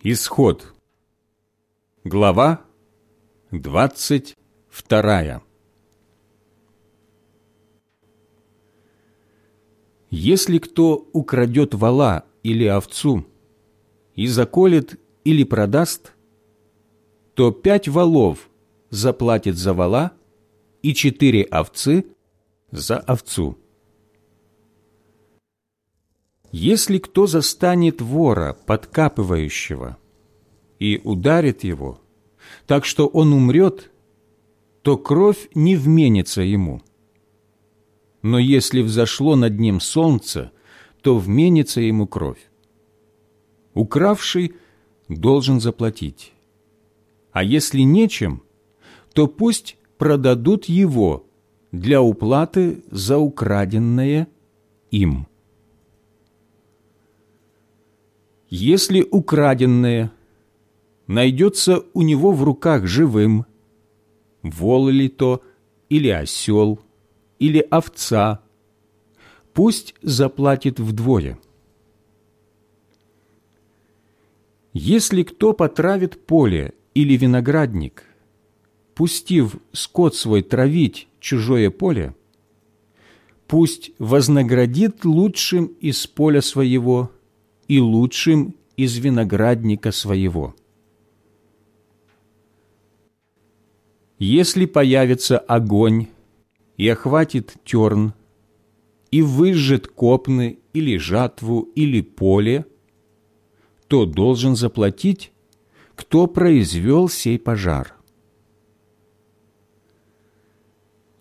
Исход. Глава двадцать вторая. Если кто украдет вала или овцу и заколет или продаст, то пять валов заплатит за вала и четыре овцы за овцу. Если кто застанет вора, подкапывающего, и ударит его, так что он умрет, то кровь не вменится ему. Но если взошло над ним солнце, то вменится ему кровь. Укравший должен заплатить. А если нечем, то пусть продадут его для уплаты за украденное им. Если украденное найдется у него в руках живым, вол ли то, или осел, или овца, пусть заплатит вдвое. Если кто потравит поле или виноградник, пустив скот свой травить чужое поле, пусть вознаградит лучшим из поля своего и лучшим из виноградника своего. Если появится огонь и охватит терн, и выжжет копны или жатву или поле, то должен заплатить, кто произвел сей пожар.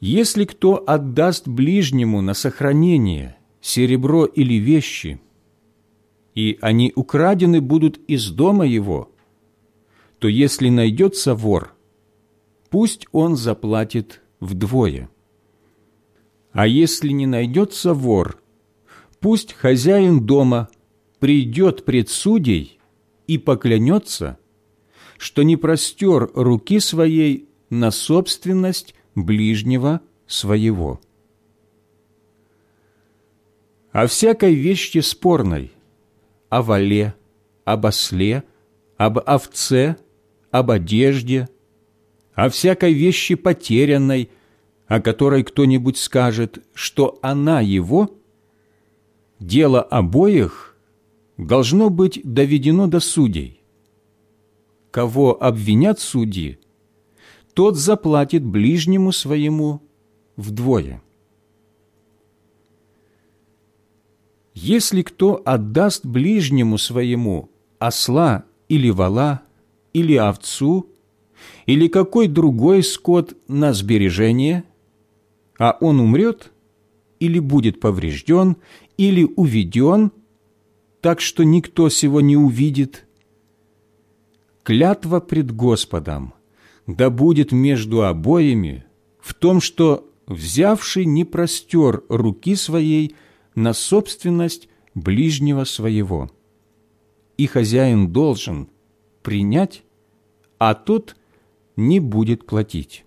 Если кто отдаст ближнему на сохранение серебро или вещи – и они украдены будут из дома его, то если найдется вор, пусть он заплатит вдвое. А если не найдется вор, пусть хозяин дома придет пред судей и поклянется, что не простер руки своей на собственность ближнего своего. О всякой вещи спорной о вале, об осле, об овце, об одежде, о всякой вещи потерянной, о которой кто-нибудь скажет, что она его, дело обоих должно быть доведено до судей. Кого обвинят судьи, тот заплатит ближнему своему вдвое. Если кто отдаст ближнему своему осла или вала, или овцу, или какой другой скот на сбережение, а он умрет, или будет поврежден, или уведен, так что никто сего не увидит, клятва пред Господом да будет между обоими в том, что взявший не простер руки своей – на собственность ближнего своего. И хозяин должен принять, а тот не будет платить.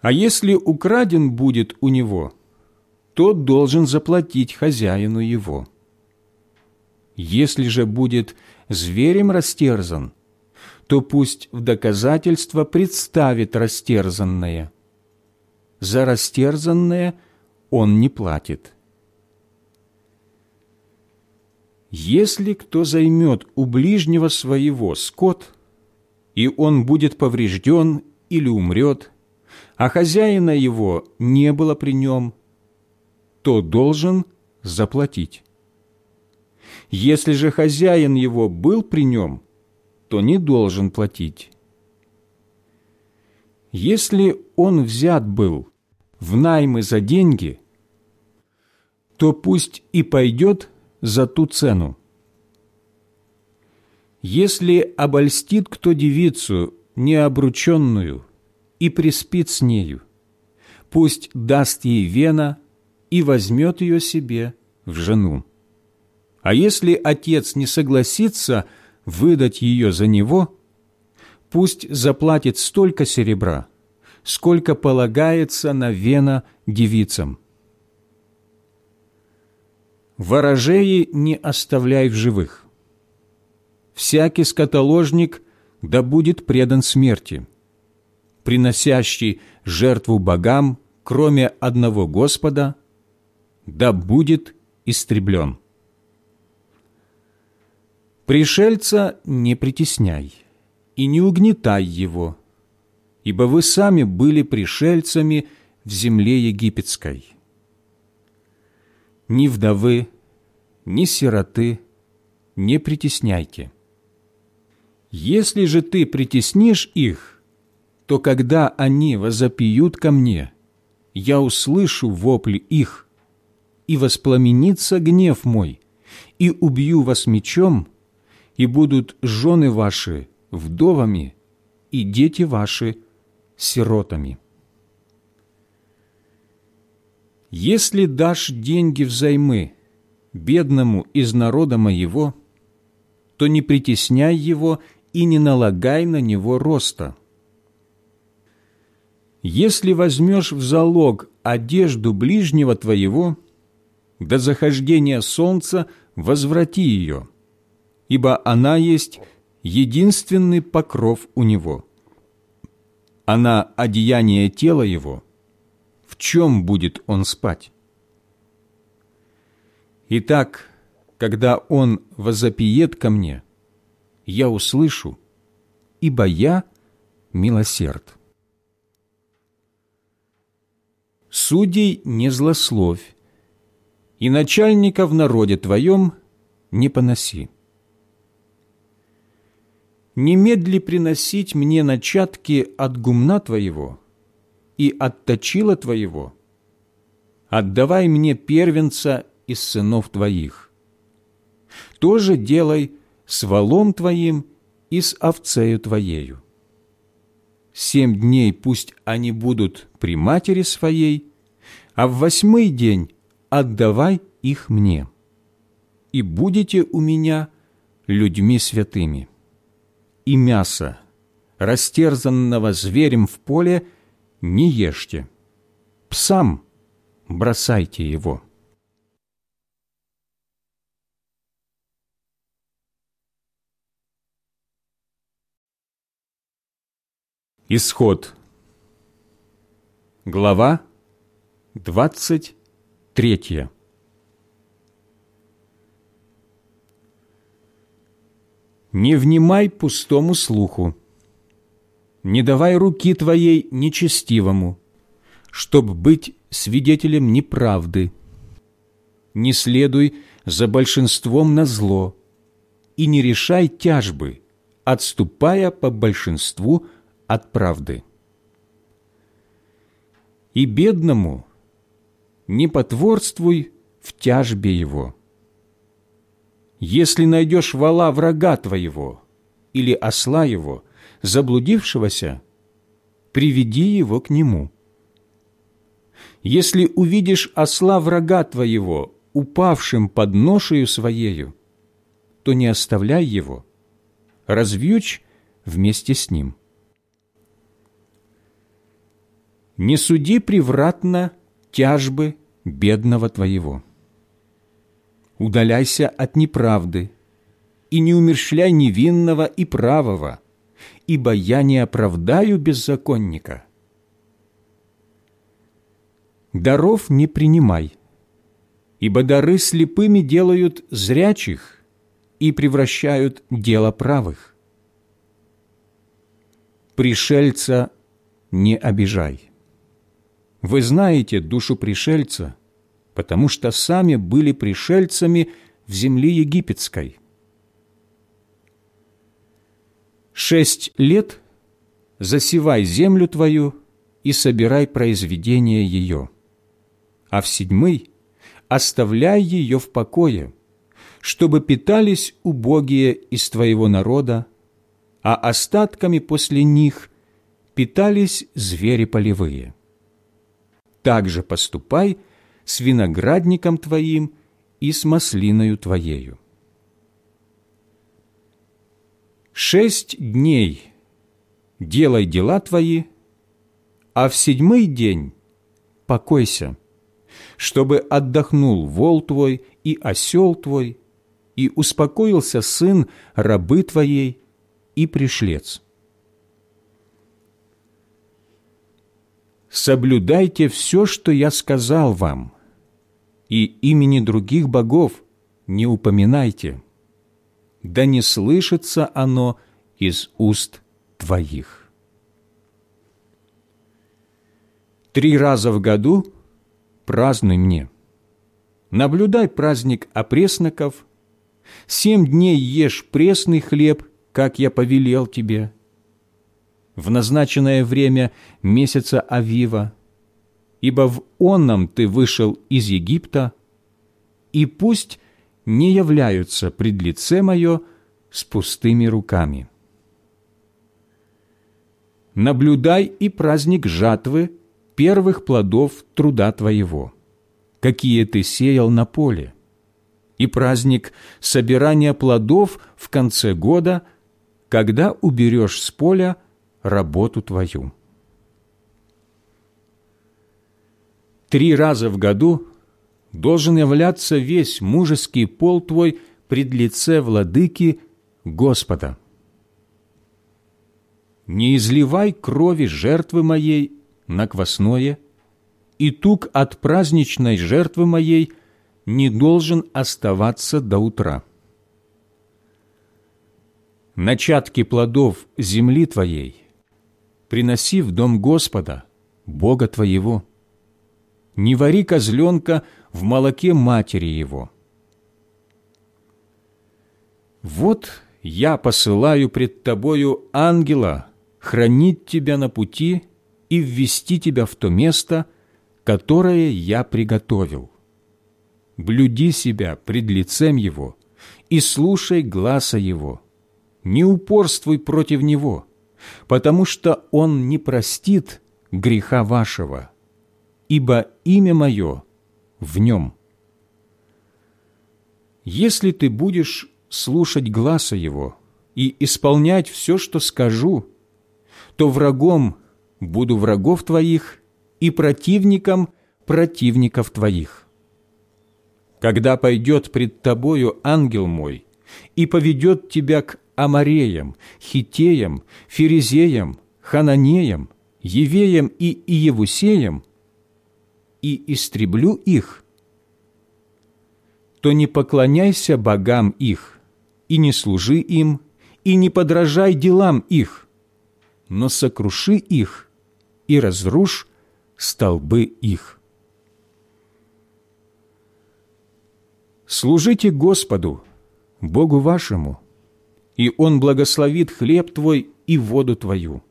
А если украден будет у него, тот должен заплатить хозяину его. Если же будет зверем растерзан, то пусть в доказательство представит растерзанное. За растерзанное – он не платит. Если кто займет у ближнего своего скот, и он будет поврежден или умрет, а хозяина его не было при нем, то должен заплатить. Если же хозяин его был при нем, то не должен платить. Если он взят был в наймы за деньги, то пусть и пойдет за ту цену. Если обольстит кто девицу необрученную и приспит с нею, пусть даст ей вена и возьмет ее себе в жену. А если отец не согласится выдать ее за него, пусть заплатит столько серебра, сколько полагается на вена девицам ворожеи не оставляй в живых. всякий скотоложник да будет предан смерти, приносящий жертву богам, кроме одного Господа, да будет истреблен. Пришельца не притесняй и не угнетай его, ибо вы сами были пришельцами в земле египетской. Ни вдовы, ни сироты не притесняйте. Если же ты притеснишь их, то когда они возопьют ко мне, я услышу вопли их, и воспламенится гнев мой, и убью вас мечом, и будут жены ваши вдовами, и дети ваши сиротами. Если дашь деньги взаймы бедному из народа моего, то не притесняй его и не налагай на него роста. Если возьмешь в залог одежду ближнего твоего, до захождения солнца возврати ее, ибо она есть единственный покров у него. Она одеяние тела его. Чем будет он спать? Итак, когда он возопиет ко мне, я услышу, ибо я милосерд. Судей не злословь, и начальника в народе твоем не поноси. Немедли приносить мне начатки от гумна твоего и от точила твоего. Отдавай мне первенца из сынов твоих. Тоже делай с волом твоим и с овцею твоею. Семь дней пусть они будут при матери своей, а в восьмой день отдавай их мне, и будете у меня людьми святыми. И мясо, растерзанного зверем в поле, не ешьте, псам бросайте его». Исход. Глава двадцать третья. Не внимай пустому слуху, не давай руки твоей нечестивому, чтоб быть свидетелем неправды. Не следуй за большинством на зло и не решай тяжбы, отступая по большинству от правды. И бедному не потворствуй в тяжбе его. Если найдешь вала врага твоего или осла его, заблудившегося, приведи его к нему. Если увидишь осла врага твоего, упавшим под ношею своею, то не оставляй его, развьючь вместе с ним. не суди превратно тяжбы бедного твоего. Удаляйся от неправды и не умерщвляй невинного и правого, ибо я не оправдаю беззаконника. Даров не принимай, ибо дары слепыми делают зрячих и превращают дело правых. Пришельца не обижай вы знаете душу пришельца, потому что сами были пришельцами в земле египетской. Шесть лет засевай землю твою и собирай произведение ее, а в седьмый оставляй ее в покое, чтобы питались убогие из твоего народа, а остатками после них питались звери полевые так же поступай с виноградником твоим и с маслиною твоею. Шесть дней делай дела твои, а в седьмой день покойся, чтобы отдохнул вол твой и осел твой, и успокоился сын рабы Твоей и пришлец. Соблюдайте все, что я сказал вам, и имени других богов не упоминайте, да не слышится оно из уст Твоих. Три раза в году празднуй мне. Наблюдай праздник опресноков, семь дней ешь пресный хлеб, как я повелел тебе. В назначенное время месяца Авива, ибо в онном ты вышел из Египта, и пусть не являются пред лице мое с пустыми руками. Наблюдай и праздник жатвы первых плодов труда твоего, какие ты сеял на поле, и праздник собирания плодов в конце года, когда уберешь с поля работу твою. Три раза в году должен являться весь мужеский пол твой пред лице владыки Господа. Не изливай крови жертвы моей на квасное, и тук от праздничной жертвы моей не должен оставаться до утра. Начатки плодов земли твоей приноси в дом Господа, Бога твоего. Не вари козленка в молоке матери его. Вот я посылаю пред тобою ангела хранить тебя на пути и ввести тебя в то место, которое я приготовил. Блюди себя пред лицем его и слушай гласа его. Не упорствуй против него, потому что он не простит греха вашего, ибо имя мое в нем. Если ты будешь слушать гласа его и исполнять все, что скажу, то врагом буду врагов твоих и противником противников твоих. Когда пойдет пред тобою ангел мой и поведет тебя к Амареям, Хитеям, Ферезеям, Хананеям, Евеям и Иевусеям, и истреблю их, то не поклоняйся богам их, и не служи им, и не подражай делам их, но сокруши их и разрушь столбы их. Служите Господу, Богу вашему, и Он благословит хлеб твой и воду твою,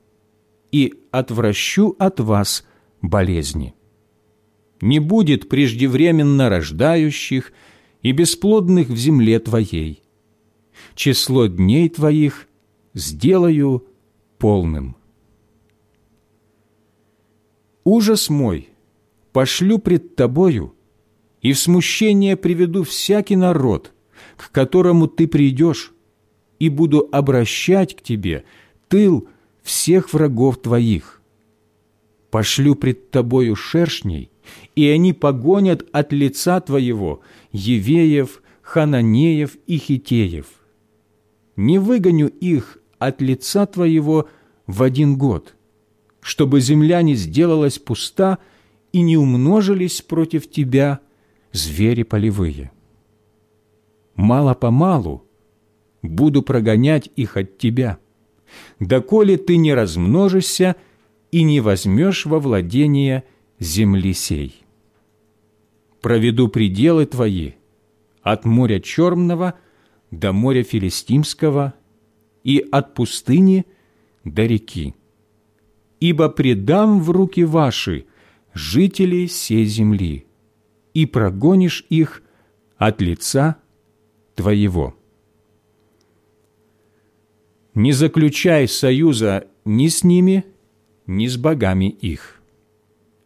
и отвращу от вас болезни. Не будет преждевременно рождающих и бесплодных в земле твоей. Число дней твоих сделаю полным. Ужас мой пошлю пред тобою, и в смущение приведу всякий народ, к которому ты придешь, и буду обращать к тебе тыл всех врагов твоих. Пошлю пред тобою шершней, и они погонят от лица твоего Евеев, Хананеев и Хитеев. Не выгоню их от лица твоего в один год» чтобы земля не сделалась пуста и не умножились против тебя звери полевые. Мало-помалу буду прогонять их от тебя, доколе ты не размножишься и не возьмешь во владение земли сей. Проведу пределы твои от моря Черного до моря Филистимского и от пустыни до реки ибо предам в руки ваши жителей сей земли, и прогонишь их от лица твоего. Не заключай союза ни с ними, ни с богами их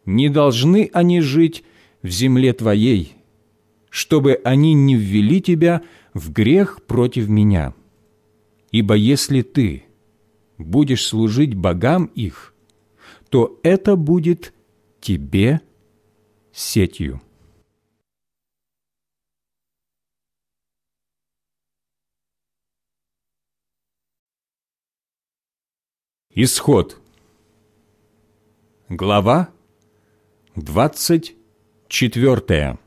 не должны они жить в земле Твоей, чтобы они не ввели Тебя в грех против Меня. Ибо если Ты будешь служить богам их, то это будет тебе сетью. Исход. Глава двадцать четвертая.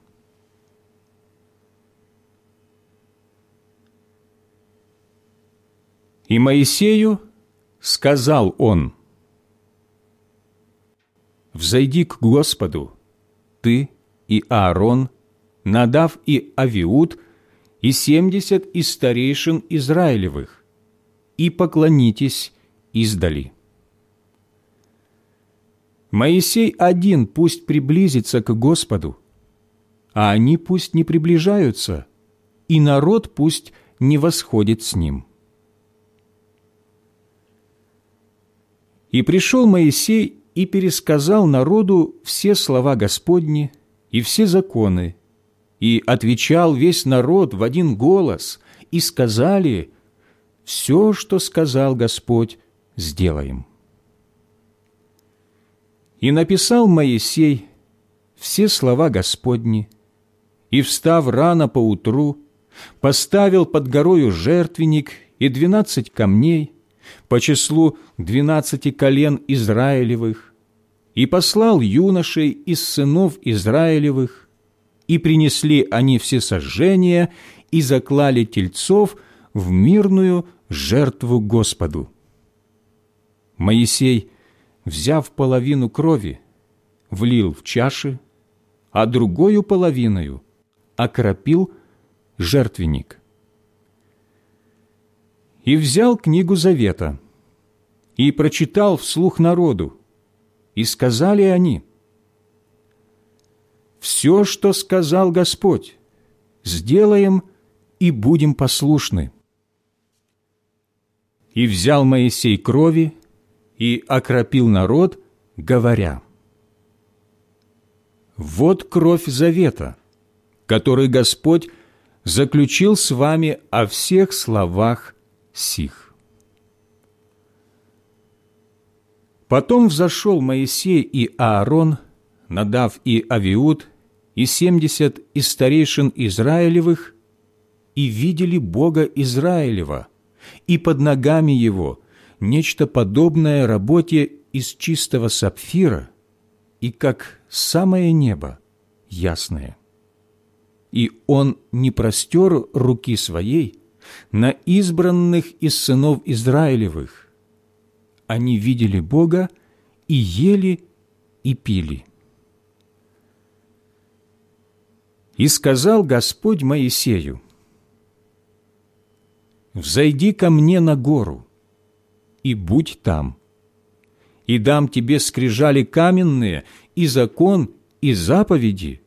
И Моисею сказал он, «Взойди к Господу, ты и Аарон, Надав и Авиуд, и семьдесят из старейшин Израилевых, и поклонитесь издали. Моисей один пусть приблизится к Господу, а они пусть не приближаются, и народ пусть не восходит с ним. И пришел Моисей и пересказал народу все слова Господни и все законы, и отвечал весь народ в один голос, и сказали, «Все, что сказал Господь, сделаем. И написал Моисей все слова Господни, и, встав рано поутру, поставил под горою жертвенник и двенадцать камней по числу двенадцати колен Израилевых, и послал юношей из сынов Израилевых, и принесли они все сожжения и заклали тельцов в мирную жертву Господу. Моисей, взяв половину крови, влил в чаши, а другую половиною окропил жертвенник. И взял книгу Завета, и прочитал вслух народу, и сказали они, «Все, что сказал Господь, сделаем и будем послушны». И взял Моисей крови, и окропил народ, говоря, «Вот кровь завета, который Господь заключил с вами о всех словах сих». Потом взошел Моисей и Аарон, Надав и Авиуд, и семьдесят из старейшин Израилевых, и видели Бога Израилева, и под ногами Его – нечто подобное работе из чистого сапфира и как самое небо ясное. И он не простер руки своей на избранных из сынов Израилевых. Они видели Бога и ели и пили. И сказал Господь Моисею, «Взойди ко мне на гору, и будь там. И дам тебе скрижали каменные, и закон, и заповеди,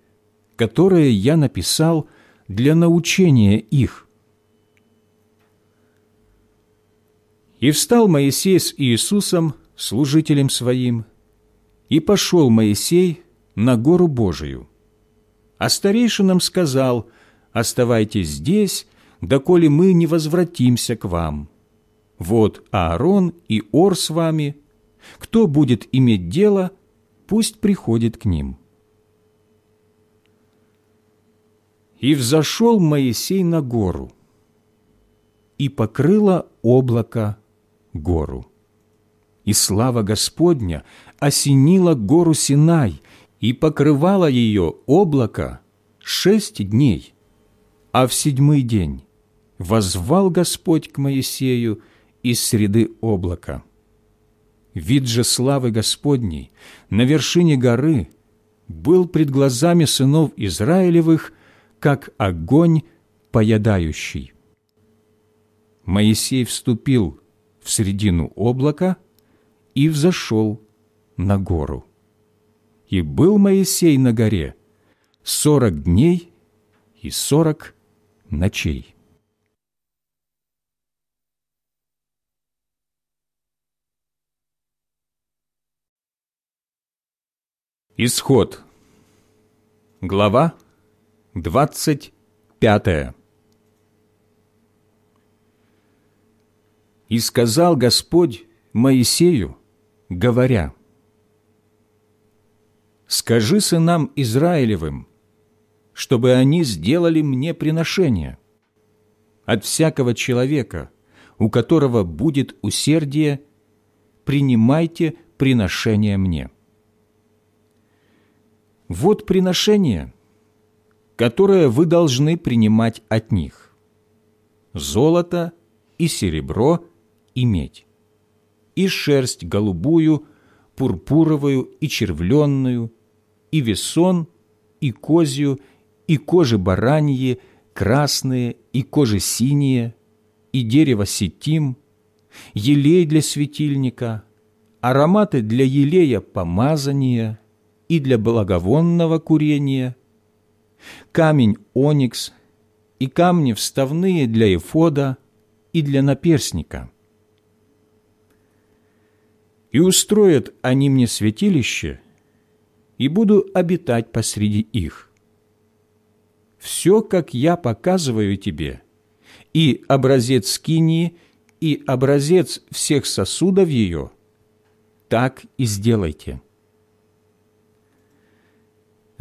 которые я написал для научения их». И встал Моисей с Иисусом, служителем своим, и пошел Моисей на гору Божию. А старейшинам сказал, «Оставайтесь здесь, доколе мы не возвратимся к вам». Вот Аарон и Ор с вами. Кто будет иметь дело, пусть приходит к ним». И взошел Моисей на гору, и покрыло облако гору. И слава Господня осенила гору Синай, и покрывало ее облако шесть дней. А в седьмой день возвал Господь к Моисею из среды облака. Вид же славы Господней на вершине горы был пред глазами сынов Израилевых, как огонь поедающий. Моисей вступил в середину облака и взошел на гору. И был Моисей на горе сорок дней и сорок ночей. Исход. Глава двадцать пятая. «И сказал Господь Моисею, говоря, «Скажи сынам Израилевым, чтобы они сделали мне приношение от всякого человека, у которого будет усердие, принимайте приношение мне. Вот приношение, которое вы должны принимать от них. Золото и серебро и медь, и шерсть голубую, пурпуровую и червленную, и весон, и козью, и кожи бараньи, красные, и кожи синие, и дерево сетим, елей для светильника, ароматы для елея помазания и для благовонного курения, камень оникс и камни вставные для эфода и для наперсника. И устроят они мне святилище, и буду обитать посреди их. Все, как я показываю тебе, и образец скинии, и образец всех сосудов ее, так и сделайте.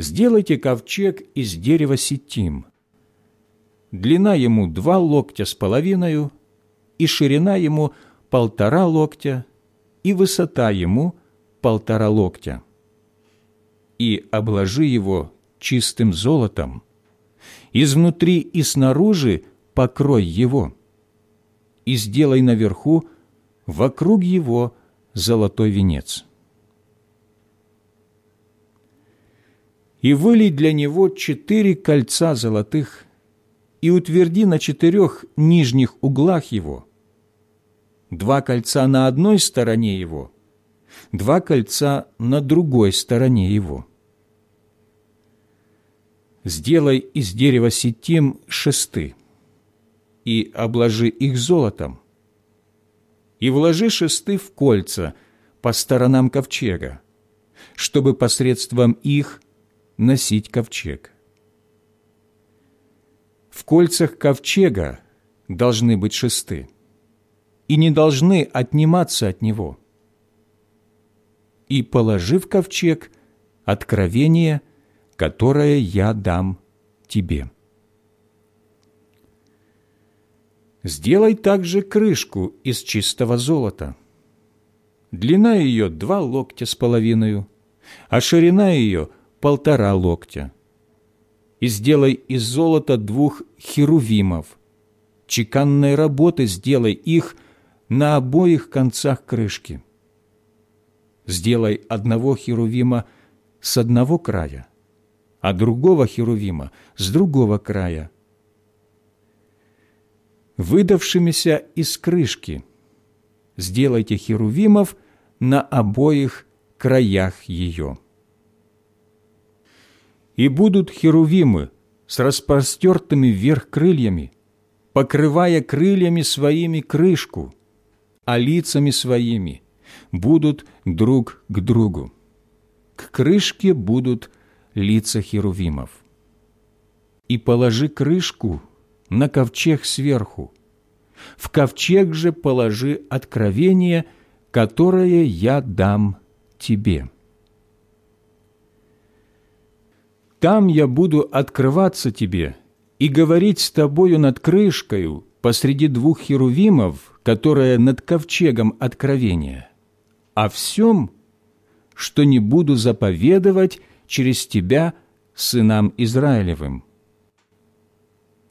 Сделайте ковчег из дерева сетим. Длина ему два локтя с половиной, и ширина ему полтора локтя, и высота ему полтора локтя. И обложи его чистым золотом, изнутри и снаружи покрой его, и сделай наверху вокруг его золотой венец. И вылей для него четыре кольца золотых, и утверди на четырех нижних углах его, два кольца на одной стороне его, два кольца на другой стороне его. Сделай из дерева сетим шесты и обложи их золотом, и вложи шесты в кольца по сторонам ковчега, чтобы посредством их носить ковчег. В кольцах ковчега должны быть шесты и не должны отниматься от него. И положи в ковчег откровение, которое я дам тебе. Сделай также крышку из чистого золота. Длина ее два локтя с половиной, а ширина ее полтора локтя. И сделай из золота двух херувимов. Чеканной работы сделай их на обоих концах крышки. Сделай одного херувима с одного края, а другого херувима с другого края – выдавшимися из крышки. Сделайте херувимов на обоих краях ее. И будут херувимы с распростертыми вверх крыльями, покрывая крыльями своими крышку, а лицами своими будут друг к другу. К крышке будут лица херувимов. И положи крышку на ковчег сверху. В ковчег же положи откровение, которое я дам тебе. Там я буду открываться тебе и говорить с тобою над крышкою посреди двух херувимов, которая над ковчегом откровения, о всем, что не буду заповедовать через тебя сынам Израилевым.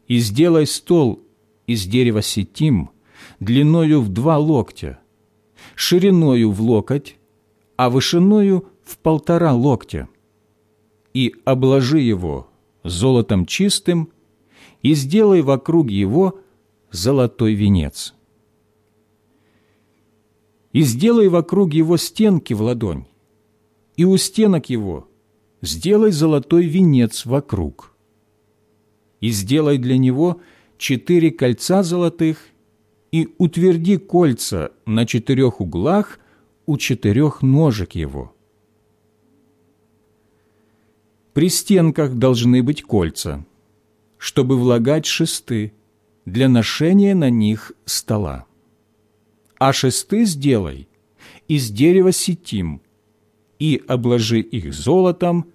И сделай стол из дерева сетим длиною в два локтя, шириною в локоть, а вышиною в полтора локтя, и обложи его золотом чистым, и сделай вокруг его золотой венец. И сделай вокруг его стенки в ладонь, и у стенок его сделай золотой венец вокруг и сделай для него четыре кольца золотых и утверди кольца на четырех углах у четырех ножек его. При стенках должны быть кольца, чтобы влагать шесты для ношения на них стола. А шесты сделай из дерева сетим и обложи их золотом,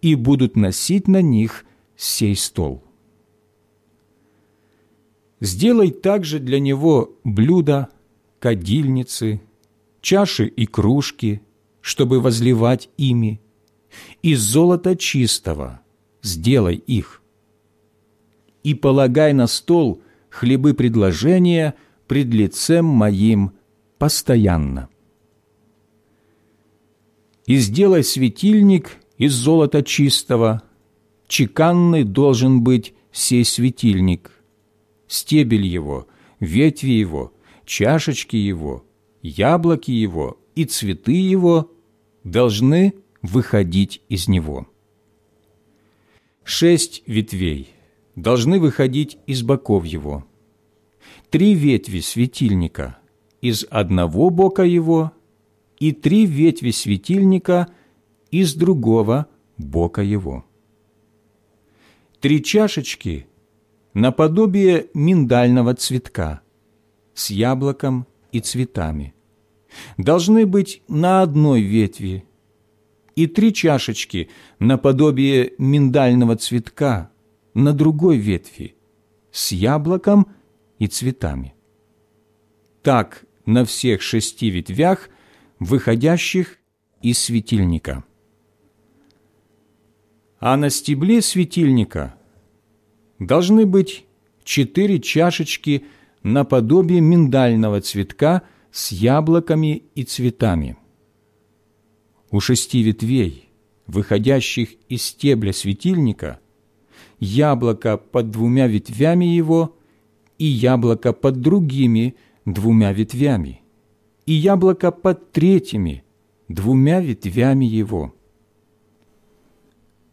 и будут носить на них сей стол. Сделай также для него блюда, кадильницы, чаши и кружки, чтобы возливать ими, из золота чистого сделай их. И полагай на стол хлебы предложения пред лицем моим постоянно. И сделай светильник из золота чистого, чеканный должен быть сей светильник, стебель его, ветви его, чашечки его, яблоки его и цветы его должны выходить из него. Шесть ветвей должны выходить из боков его, три ветви светильника из одного бока его и три ветви светильника из другого бока его. Три чашечки наподобие миндального цветка с яблоком и цветами должны быть на одной ветви и три чашечки наподобие миндального цветка на другой ветви с яблоком и цветами. Так на всех шести ветвях, выходящих из светильника. А на стебле светильника должны быть четыре чашечки наподобие миндального цветка с яблоками и цветами – у шести ветвей, выходящих из стебля светильника, яблоко под двумя ветвями его и яблоко под другими двумя ветвями, и яблоко под третьими двумя ветвями его.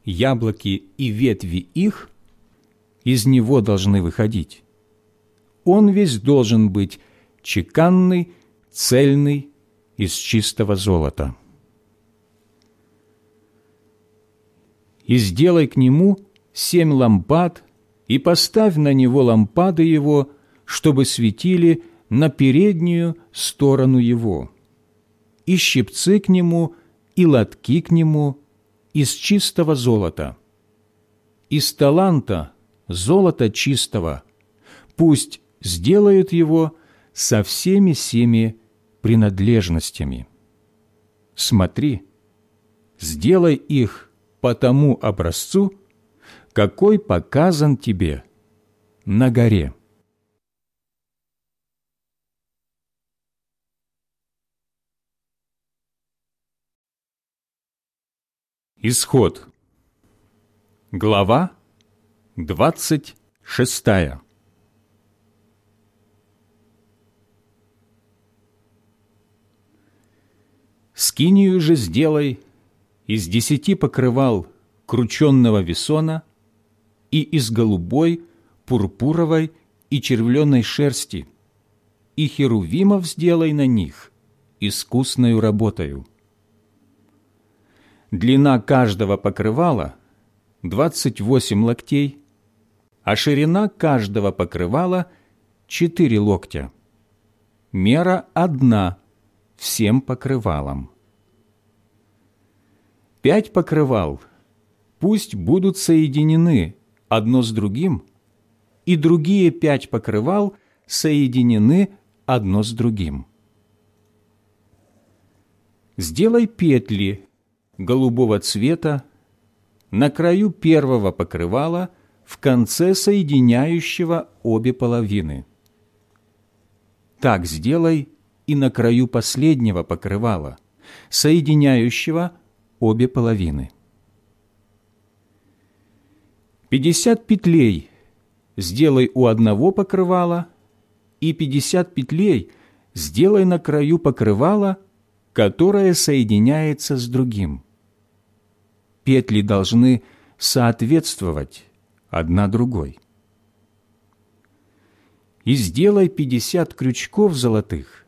Яблоки и ветви их из него должны выходить. Он весь должен быть чеканный, цельный, из чистого золота. И сделай к нему семь лампад, и поставь на него лампады его, чтобы светили на переднюю сторону его, и щипцы к нему, и лотки к нему из чистого золота, из таланта золота чистого, пусть сделают его со всеми семи принадлежностями. Смотри, сделай их по тому образцу, какой показан тебе на горе. Исход. Глава двадцать шестая. Скинию же сделай из десяти покрывал крученного весона и из голубой, пурпуровой и червленой шерсти, и херувимов сделай на них искусною работою. Длина каждого покрывала – двадцать восемь локтей, а ширина каждого покрывала – четыре локтя. Мера одна всем покрывалам пять покрывал пусть будут соединены одно с другим, и другие пять покрывал соединены одно с другим. Сделай петли голубого цвета на краю первого покрывала в конце соединяющего обе половины. Так сделай и на краю последнего покрывала, соединяющего обе половины. Пятьдесят петлей сделай у одного покрывала, и пятьдесят петлей сделай на краю покрывала, которое соединяется с другим. Петли должны соответствовать одна другой. И сделай пятьдесят крючков золотых,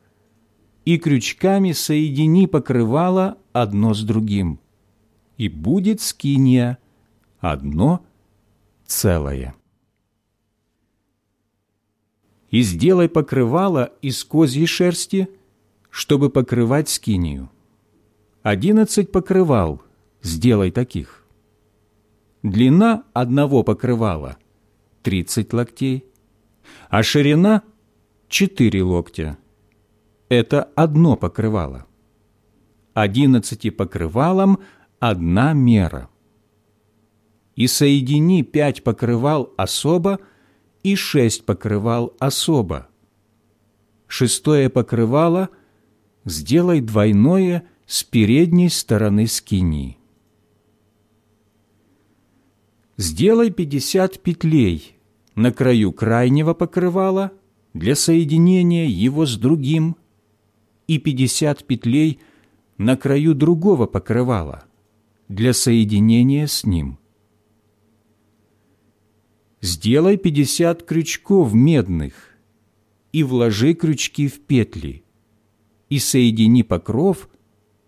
и крючками соедини покрывало одно с другим, и будет скиния одно целое. И сделай покрывало из козьей шерсти, чтобы покрывать скинию. Одиннадцать покрывал сделай таких. Длина одного покрывала – тридцать локтей, а ширина – четыре локтя – это одно покрывало. Одиннадцати покрывалам одна мера. И соедини пять покрывал особо и шесть покрывал особо. Шестое покрывало сделай двойное с передней стороны скинии. Сделай пятьдесят петлей на краю крайнего покрывала для соединения его с другим и пятьдесят петлей на краю другого покрывала для соединения с ним. Сделай пятьдесят крючков медных и вложи крючки в петли и соедини покров,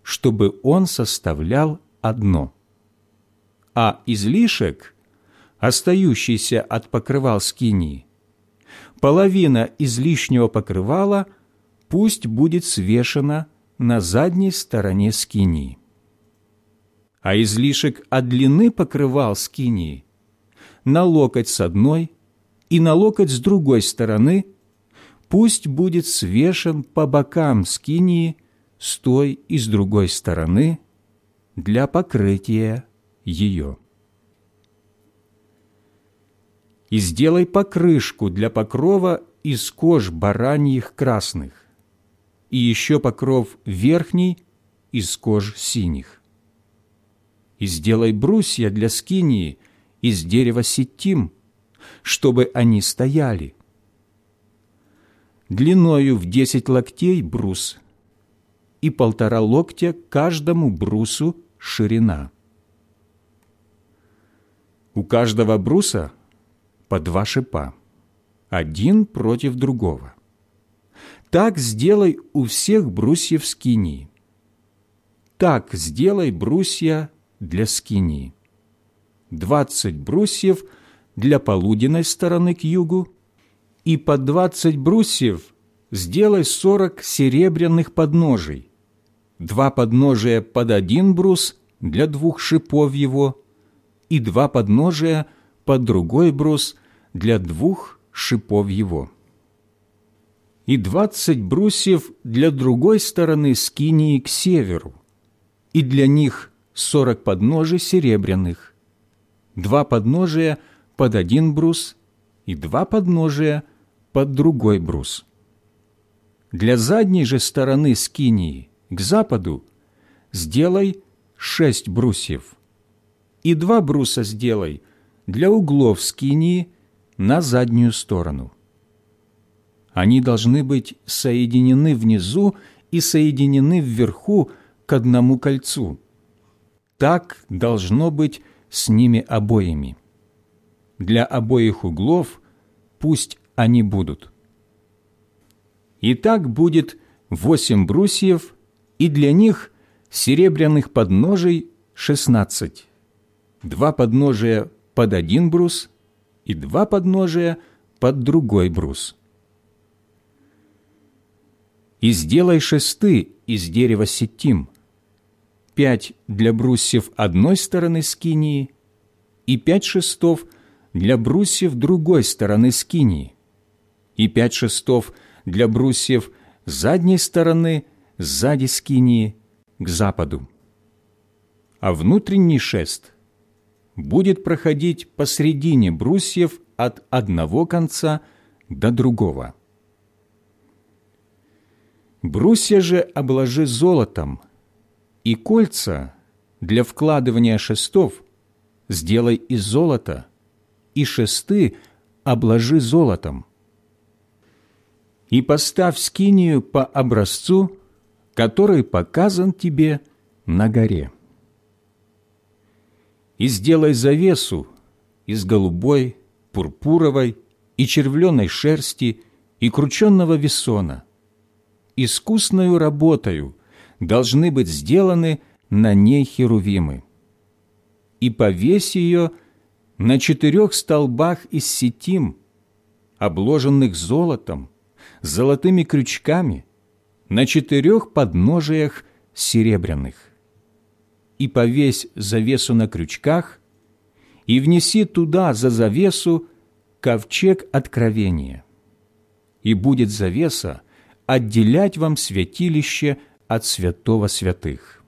чтобы он составлял одно. А излишек, остающийся от покрывал скинии, половина излишнего покрывала пусть будет свешена на задней стороне скинии. А излишек от длины покрывал скинии на локоть с одной и на локоть с другой стороны пусть будет свешен по бокам скинии с той и с другой стороны для покрытия ее. И сделай покрышку для покрова из кож бараньих красных, и еще покров верхний из кож синих. И сделай брусья для скинии из дерева сетим, чтобы они стояли. Длиною в десять локтей брус и полтора локтя каждому брусу ширина. У каждого бруса по два шипа, один против другого. Так сделай у всех брусьев скинии. Так сделай брусья для скинии. Двадцать брусьев для полуденной стороны к югу, и по двадцать брусьев сделай сорок серебряных подножий, два подножия под один брус для двух шипов его, и два подножия под другой брус для двух шипов его. И двадцать брусьев для другой стороны скинии к северу, и для них сорок подножий серебряных, два подножия под один брус и два подножия под другой брус. Для задней же стороны скинии к западу сделай шесть брусьев, и два бруса сделай для углов скинии на заднюю сторону они должны быть соединены внизу и соединены вверху к одному кольцу. Так должно быть с ними обоими. Для обоих углов пусть они будут. И так будет восемь брусьев, и для них серебряных подножий шестнадцать. Два подножия под один брус и два подножия под другой брус и сделай шесты из дерева сетим, пять для брусьев одной стороны скинии и пять шестов для брусьев другой стороны скинии и пять шестов для брусьев задней стороны сзади скинии к западу. А внутренний шест будет проходить посредине брусьев от одного конца до другого. Брусья же обложи золотом, и кольца для вкладывания шестов сделай из золота, и шесты обложи золотом. И поставь скинию по образцу, который показан тебе на горе. И сделай завесу из голубой, пурпуровой и червленой шерсти и крученного весона – искусною работою должны быть сделаны на ней херувимы. И повесь ее на четырех столбах из сетим, обложенных золотом, золотыми крючками, на четырех подножиях серебряных. И повесь завесу на крючках, и внеси туда за завесу ковчег откровения. И будет завеса отделять вам святилище от святого святых.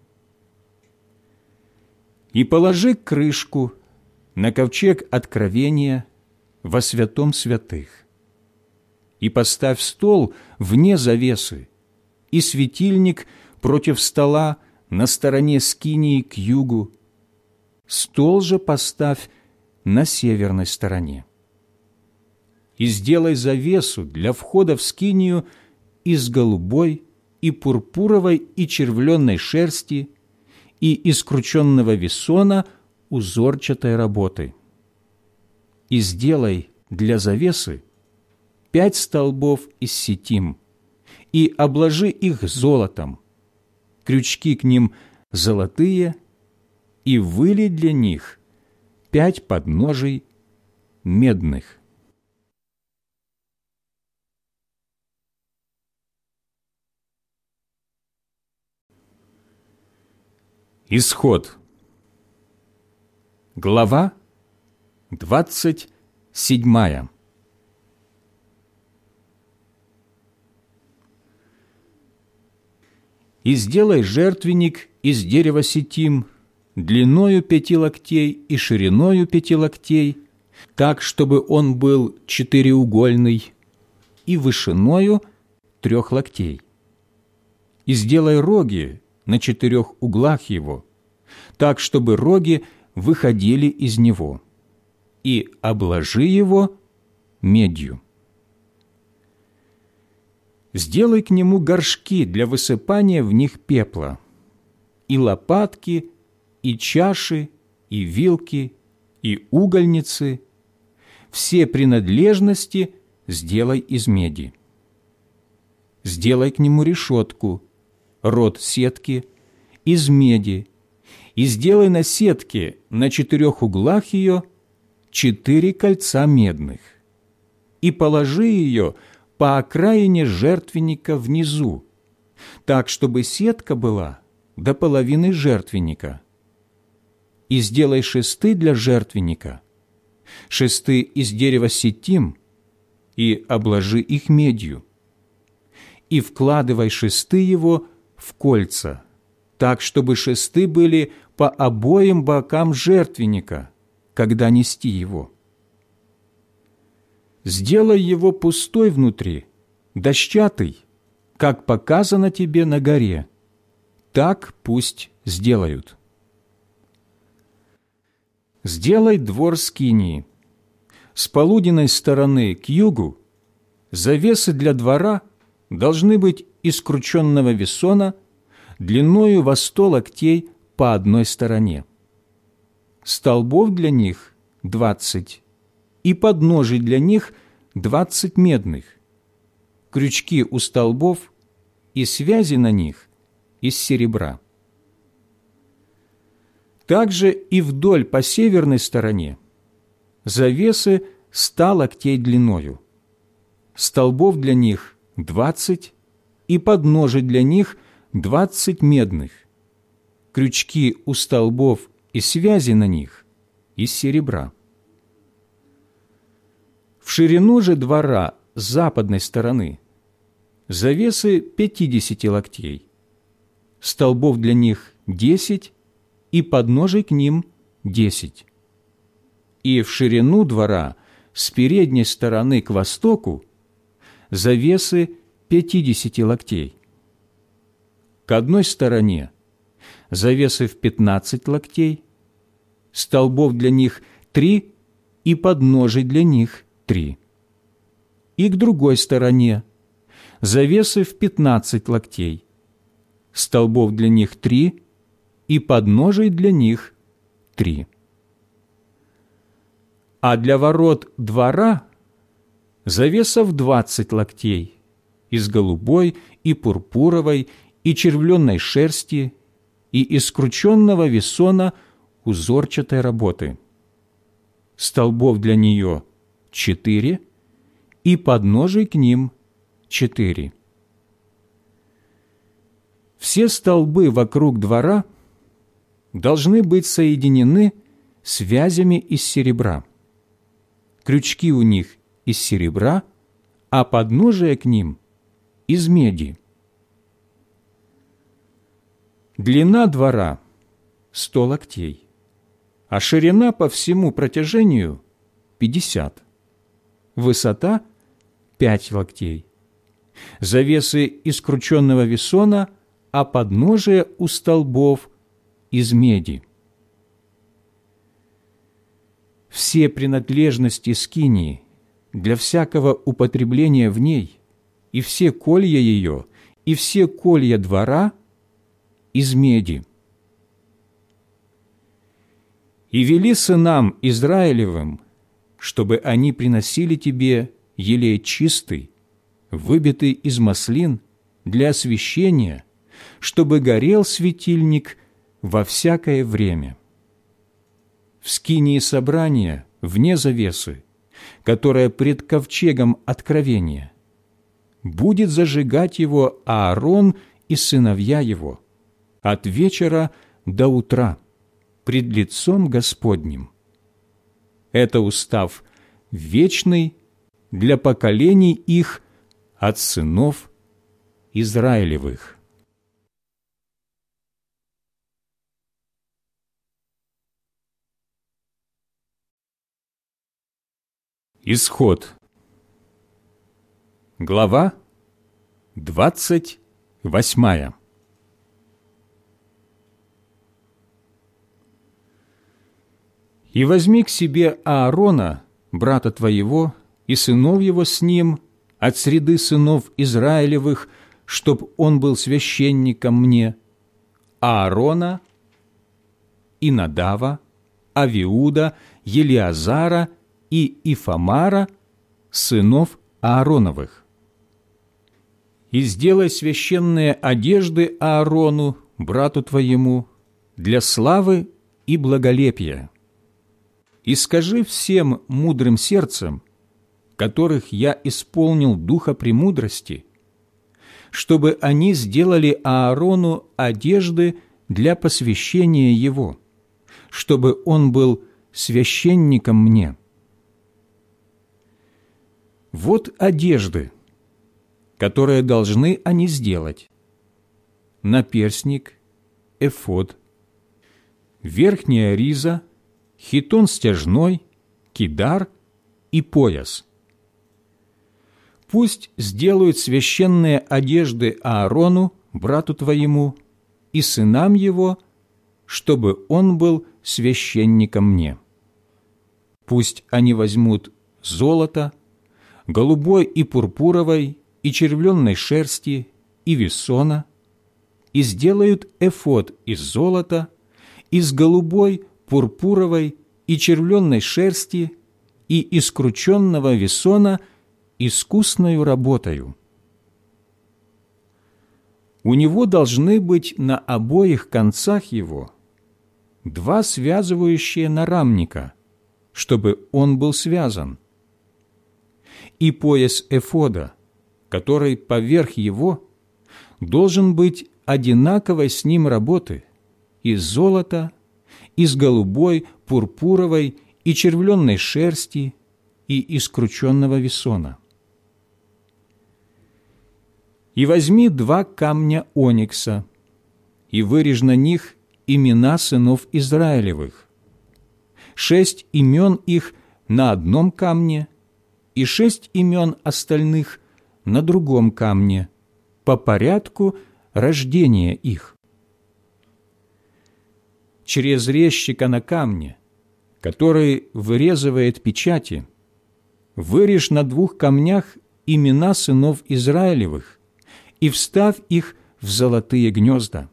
И положи крышку на ковчег откровения во святом святых, и поставь стол вне завесы, и светильник против стола на стороне скинии к югу, стол же поставь на северной стороне. И сделай завесу для входа в скинию из голубой и пурпуровой и червленной шерсти и из крученного весона узорчатой работы. И сделай для завесы пять столбов из сетим и обложи их золотом, крючки к ним золотые, и выли для них пять подножий медных. Исход. Глава двадцать седьмая. «И сделай жертвенник из дерева сетим, длиною пяти локтей и шириною пяти локтей, так, чтобы он был четыреугольный, и вышиною трех локтей. И сделай роги на четырех углах его, так, чтобы роги выходили из него, и обложи его медью. Сделай к нему горшки для высыпания в них пепла, и лопатки, и чаши, и вилки, и угольницы, все принадлежности сделай из меди. Сделай к нему решетку, рот сетки, из меди, и сделай на сетке на четырех углах ее четыре кольца медных, и положи ее по окраине жертвенника внизу, так, чтобы сетка была до половины жертвенника. И сделай шесты для жертвенника, шесты из дерева сетим, и обложи их медью. И вкладывай шесты его в кольца, так, чтобы шесты были по обоим бокам жертвенника, когда нести его. Сделай его пустой внутри, дощатый, как показано тебе на горе. Так пусть сделают. Сделай двор скинии. С полуденной стороны к югу завесы для двора должны быть из крученного весона длиною во сто локтей по одной стороне. Столбов для них двадцать, и подножий для них двадцать медных, крючки у столбов и связи на них из серебра. Также и вдоль по северной стороне завесы ста локтей длиною, столбов для них двадцать и подножий для них двадцать медных, крючки у столбов и связи на них из серебра. В ширину же двора с западной стороны завесы пятидесяти локтей, столбов для них десять и подножий к ним десять. И в ширину двора с передней стороны к востоку завесы пятидесяти локтей. К одной стороне завесы в пятнадцать локтей, столбов для них три и подножий для них три. И к другой стороне завесы в пятнадцать локтей, столбов для них три и подножий для них три. А для ворот двора завеса в двадцать локтей, из голубой и пурпуровой и червленной шерсти и из крученного весона узорчатой работы. Столбов для нее четыре и подножий к ним четыре. Все столбы вокруг двора должны быть соединены связями из серебра. Крючки у них из серебра, а подножие к ним из меди. Длина двора – сто локтей, а ширина по всему протяжению – пятьдесят. Высота – пять локтей. Завесы из крученного весона, а подножие у столбов из меди. Все принадлежности скинии для всякого употребления в ней, и все колья ее, и все колья двора из меди. И вели сынам Израилевым, чтобы они приносили тебе елей чистый, выбитый из маслин, для освящения, чтобы горел светильник во всякое время. В скинии собрания, вне завесы, которая пред ковчегом откровения, будет зажигать его Аарон и сыновья его от вечера до утра пред лицом Господним. Это устав вечный для поколений их от сынов Израилевых. Исход. Глава двадцать восьмая. «И возьми к себе Аарона, брата твоего, и сынов его с ним, от среды сынов Израилевых, чтоб он был священником мне, Аарона, Инадава, Авиуда, Елиазара и Ифамара, сынов Аароновых. И сделай священные одежды Аарону, брату твоему, для славы и благолепия. И скажи всем мудрым сердцем, которых я исполнил духа премудрости, чтобы они сделали Аарону одежды для посвящения его, чтобы он был священником мне. Вот одежды, которые должны они сделать. Наперсник, эфод, верхняя риза, хитон стяжной, кидар и пояс – пусть сделают священные одежды Аарону, брату твоему, и сынам его, чтобы он был священником мне. Пусть они возьмут золото, голубой и пурпуровой, и червленной шерсти, и весона, и сделают эфод из золота, из голубой, пурпуровой и червленной шерсти, и из крученного весона – искусною работою. У него должны быть на обоих концах его два связывающие нарамника, чтобы он был связан, и пояс эфода, который поверх его должен быть одинаковой с ним работы из золота, из голубой, пурпуровой и червленной шерсти и из крученного весона. И возьми два камня оникса, и вырежь на них имена сынов Израилевых, шесть имен их на одном камне и шесть имен остальных на другом камне, по порядку рождения их. Через резчика на камне, который вырезывает печати, вырежь на двух камнях имена сынов Израилевых, и вставь их в золотые гнезда.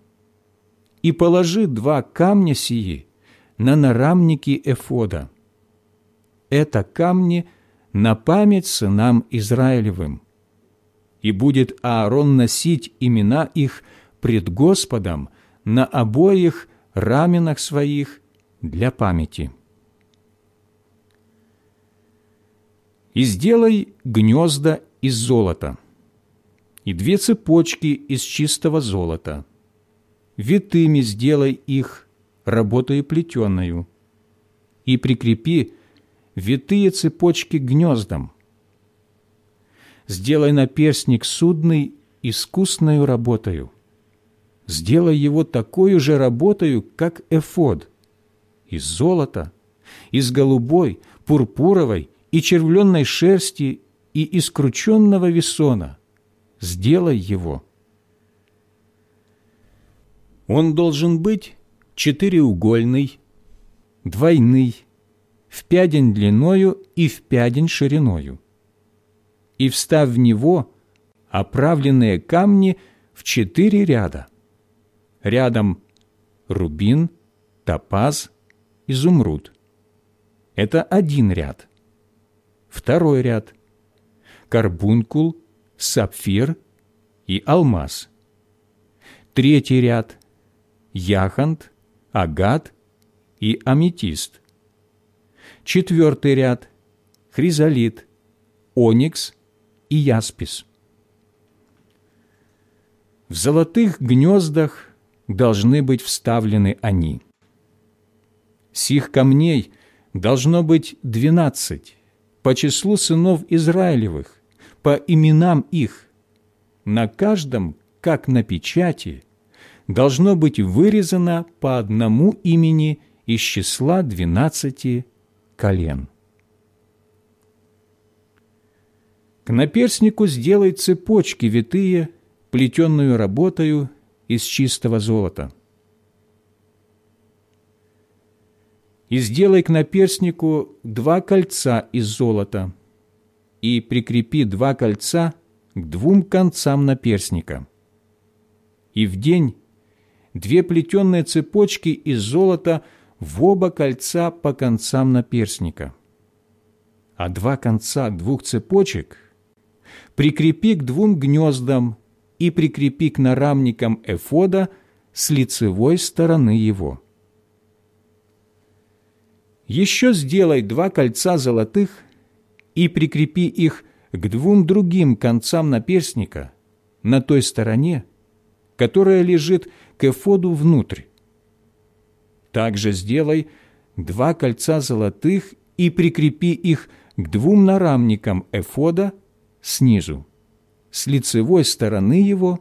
И положи два камня сии на нарамники эфода. Это камни на память сынам Израилевым. И будет Аарон носить имена их пред Господом на обоих раменах своих для памяти. И сделай гнезда из золота – и две цепочки из чистого золота. Витыми сделай их работою плетенную, и прикрепи витые цепочки гнездам. Сделай наперстник судный искусною работою. Сделай его такой же работою, как эфод, из золота, из голубой, пурпуровой и червленной шерсти и из крученного весона. Сделай его. Он должен быть четыреугольный, двойный, в пядень длиною и в пядень шириною. И встав в него, оправленные камни в четыре ряда. Рядом рубин, топаз, изумруд. Это один ряд. Второй ряд – карбункул, сапфир и алмаз. Третий ряд – яхонт, агат и аметист. Четвертый ряд – хризолит, оникс и яспис. В золотых гнездах должны быть вставлены они. Сих камней должно быть двенадцать по числу сынов Израилевых, по именам их. На каждом, как на печати, должно быть вырезано по одному имени из числа двенадцати колен. К наперснику сделай цепочки витые, плетенную работою из чистого золота. И сделай к наперстнику два кольца из золота, и прикрепи два кольца к двум концам наперстника. И в день две плетеные цепочки из золота в оба кольца по концам наперстника. А два конца двух цепочек прикрепи к двум гнездам и прикрепи к нарамникам эфода с лицевой стороны его. Еще сделай два кольца золотых и прикрепи их к двум другим концам наперстника на той стороне, которая лежит к эфоду внутрь. Также сделай два кольца золотых и прикрепи их к двум нарамникам эфода снизу с лицевой стороны его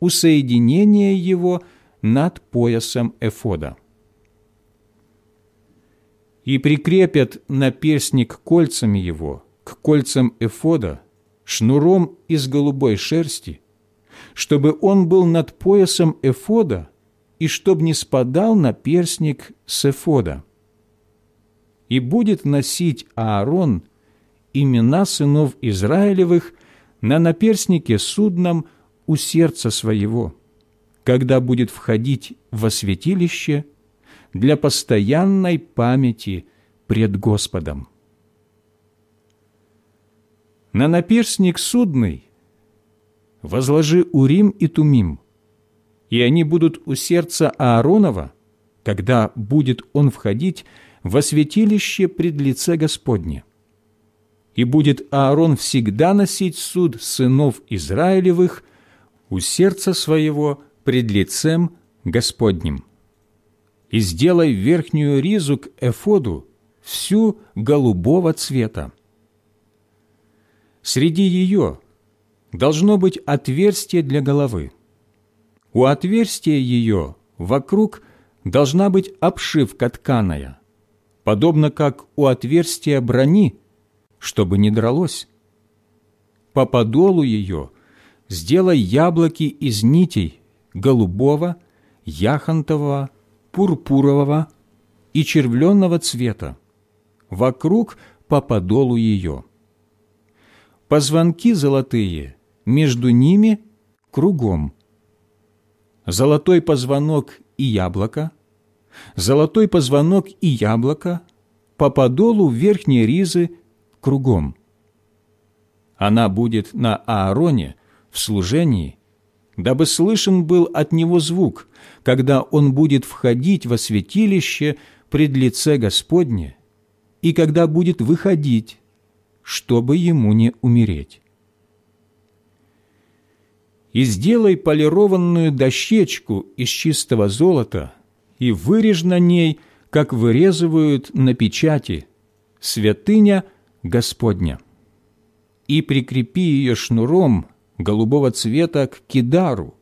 у соединения его над поясом эфода. И прикрепят наперстник кольцами его к кольцам эфода шнуром из голубой шерсти, чтобы он был над поясом эфода и чтоб не спадал наперстник с эфода. И будет носить Аарон имена сынов Израилевых на наперстнике судном у сердца своего, когда будет входить во святилище для постоянной памяти пред Господом. На наперстник судный возложи Урим и Тумим, и они будут у сердца Ааронова, когда будет он входить во святилище пред лице Господне и будет Аарон всегда носить суд сынов Израилевых у сердца своего пред лицем Господним. И сделай верхнюю ризу к эфоду всю голубого цвета. Среди ее должно быть отверстие для головы. У отверстия ее вокруг должна быть обшивка тканая, подобно как у отверстия брони – чтобы не дралось. По подолу ее сделай яблоки из нитей голубого, яхонтового, пурпурового и червленного цвета, вокруг по подолу ее. Позвонки золотые между ними кругом. Золотой позвонок и яблоко, золотой позвонок и яблоко по подолу верхней ризы кругом. Она будет на Аароне в служении, дабы слышен был от него звук, когда он будет входить во святилище пред лице Господне и когда будет выходить, чтобы ему не умереть. И сделай полированную дощечку из чистого золота и вырежь на ней, как вырезывают на печати, святыня Господня, и прикрепи ее шнуром голубого цвета к кидару,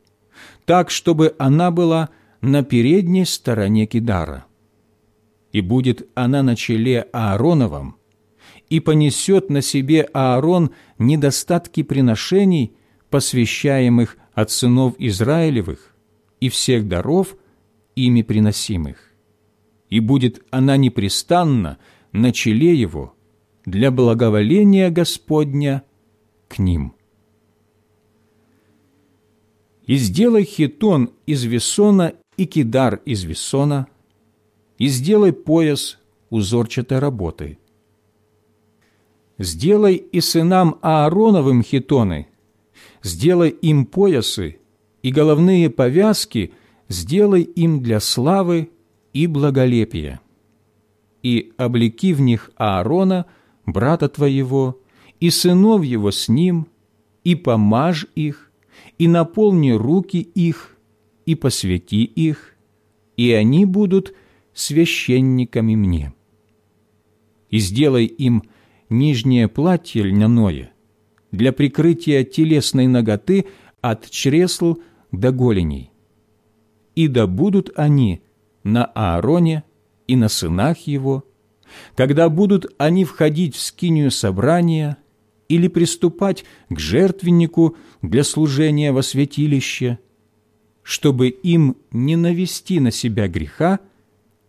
так, чтобы она была на передней стороне кидара. И будет она на челе Аароновом, и понесет на себе Аарон недостатки приношений, посвящаемых от сынов Израилевых, и всех даров, ими приносимых. И будет она непрестанно на челе его для благоволения Господня к ним. И сделай хитон из весона и кидар из весона, и сделай пояс узорчатой работы. Сделай и сынам Аароновым хитоны, сделай им поясы, и головные повязки сделай им для славы и благолепия. И облеки в них Аарона, брата твоего, и сынов его с ним, и помажь их, и наполни руки их, и посвяти их, и они будут священниками мне. И сделай им нижнее платье льняное для прикрытия телесной ноготы от чресл до голеней. И да будут они на Аароне и на сынах его, когда будут они входить в скинию собрания или приступать к жертвеннику для служения во святилище, чтобы им не навести на себя греха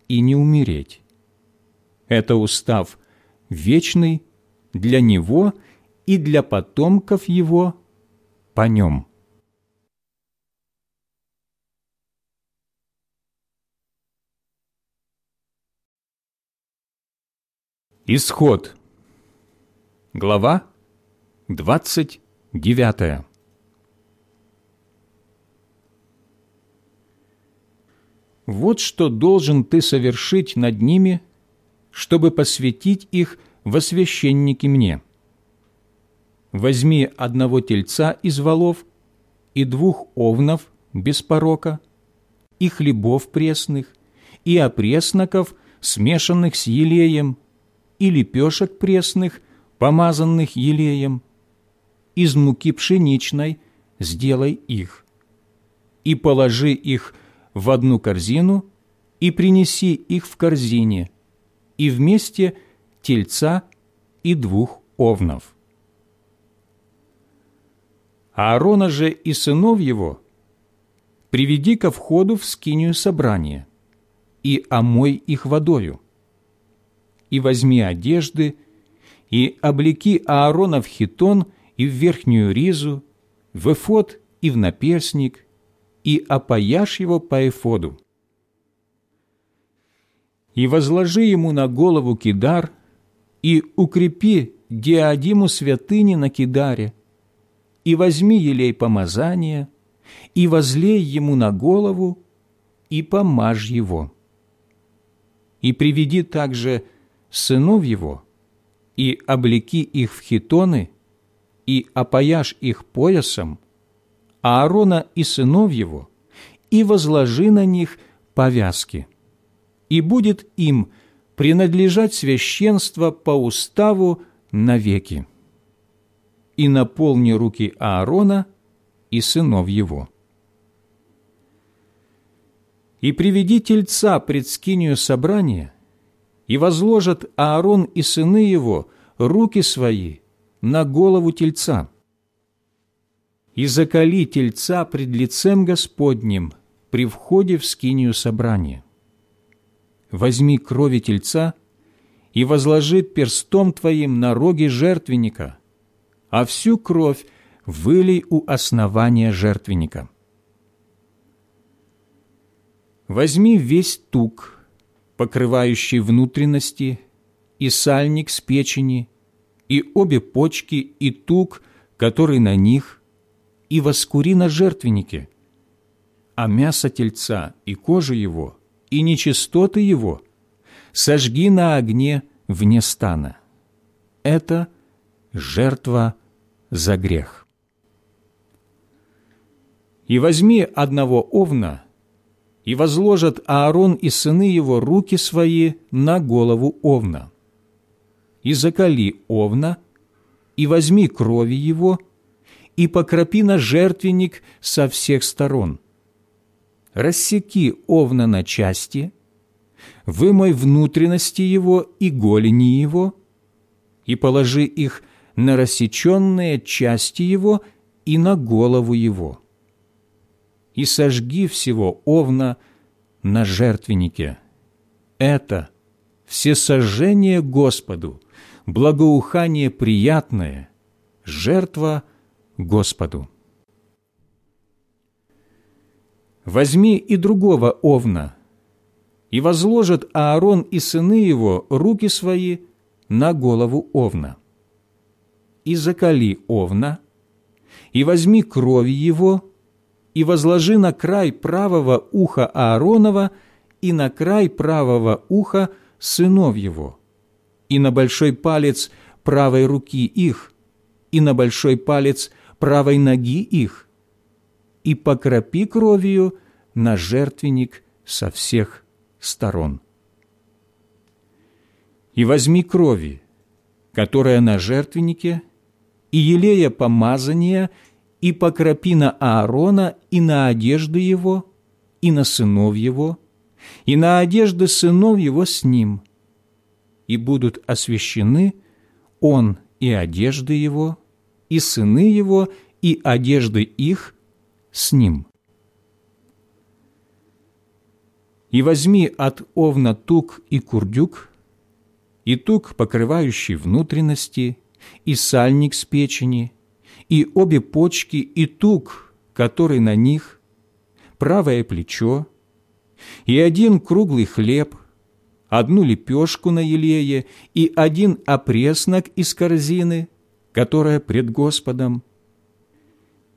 и не умереть. Это устав вечный для него и для потомков его по нем. Исход. Глава 29. Вот что должен ты совершить над ними, чтобы посвятить их во священники мне. Возьми одного тельца из волов и двух овнов без порока, и хлебов пресных, и опресноков, смешанных с елеем, и лепешек пресных, помазанных елеем, из муки пшеничной сделай их, и положи их в одну корзину, и принеси их в корзине, и вместе тельца и двух овнов. Аарона же и сынов его приведи ко входу в скинию собрания и омой их водою и возьми одежды, и облеки Аарона в хитон и в верхнюю ризу, в эфод и в наперсник, и опояшь его по эфоду. И возложи ему на голову кидар, и укрепи диадиму святыни на кидаре, и возьми елей помазания, и возлей ему на голову, и помажь его. И приведи также сынов его, и облеки их в хитоны, и опояшь их поясом, Аарона и сынов его, и возложи на них повязки, и будет им принадлежать священство по уставу навеки. И наполни руки Аарона и сынов его. И приведи тельца пред скинию собрания, и возложат Аарон и сыны его руки свои на голову тельца. И закали тельца пред лицем Господним при входе в скинию собрания. Возьми крови тельца и возложи перстом твоим на роги жертвенника, а всю кровь вылей у основания жертвенника. Возьми весь тук – покрывающий внутренности, и сальник с печени, и обе почки, и тук, который на них, и воскури на жертвеннике, а мясо тельца и кожу его, и нечистоты его сожги на огне вне стана. Это жертва за грех. И возьми одного овна и возложат Аарон и сыны его руки свои на голову овна. И закали овна, и возьми крови его, и покропи на жертвенник со всех сторон. Рассеки овна на части, вымой внутренности его и голени его, и положи их на рассеченные части его и на голову его. И сожги всего овна на жертвеннике. Это всесожжение Господу, благоухание приятное, жертва Господу. Возьми и другого овна, и возложат Аарон и сыны его руки свои на голову овна. И закали овна, и возьми крови его, и возложи на край правого уха Ааронова и на край правого уха сынов его, и на большой палец правой руки их, и на большой палец правой ноги их, и покропи кровью на жертвенник со всех сторон. И возьми крови, которая на жертвеннике, и елея помазания, и покропи на Аарона и на одежды его, и на сынов его, и на одежды сынов его с ним, и будут освящены он и одежды его, и сыны его, и одежды их с ним. И возьми от овна тук и курдюк, и тук, покрывающий внутренности, и сальник с печени, и обе почки, и тук, который на них, правое плечо, и один круглый хлеб, одну лепешку на елее и один опреснок из корзины, которая пред Господом,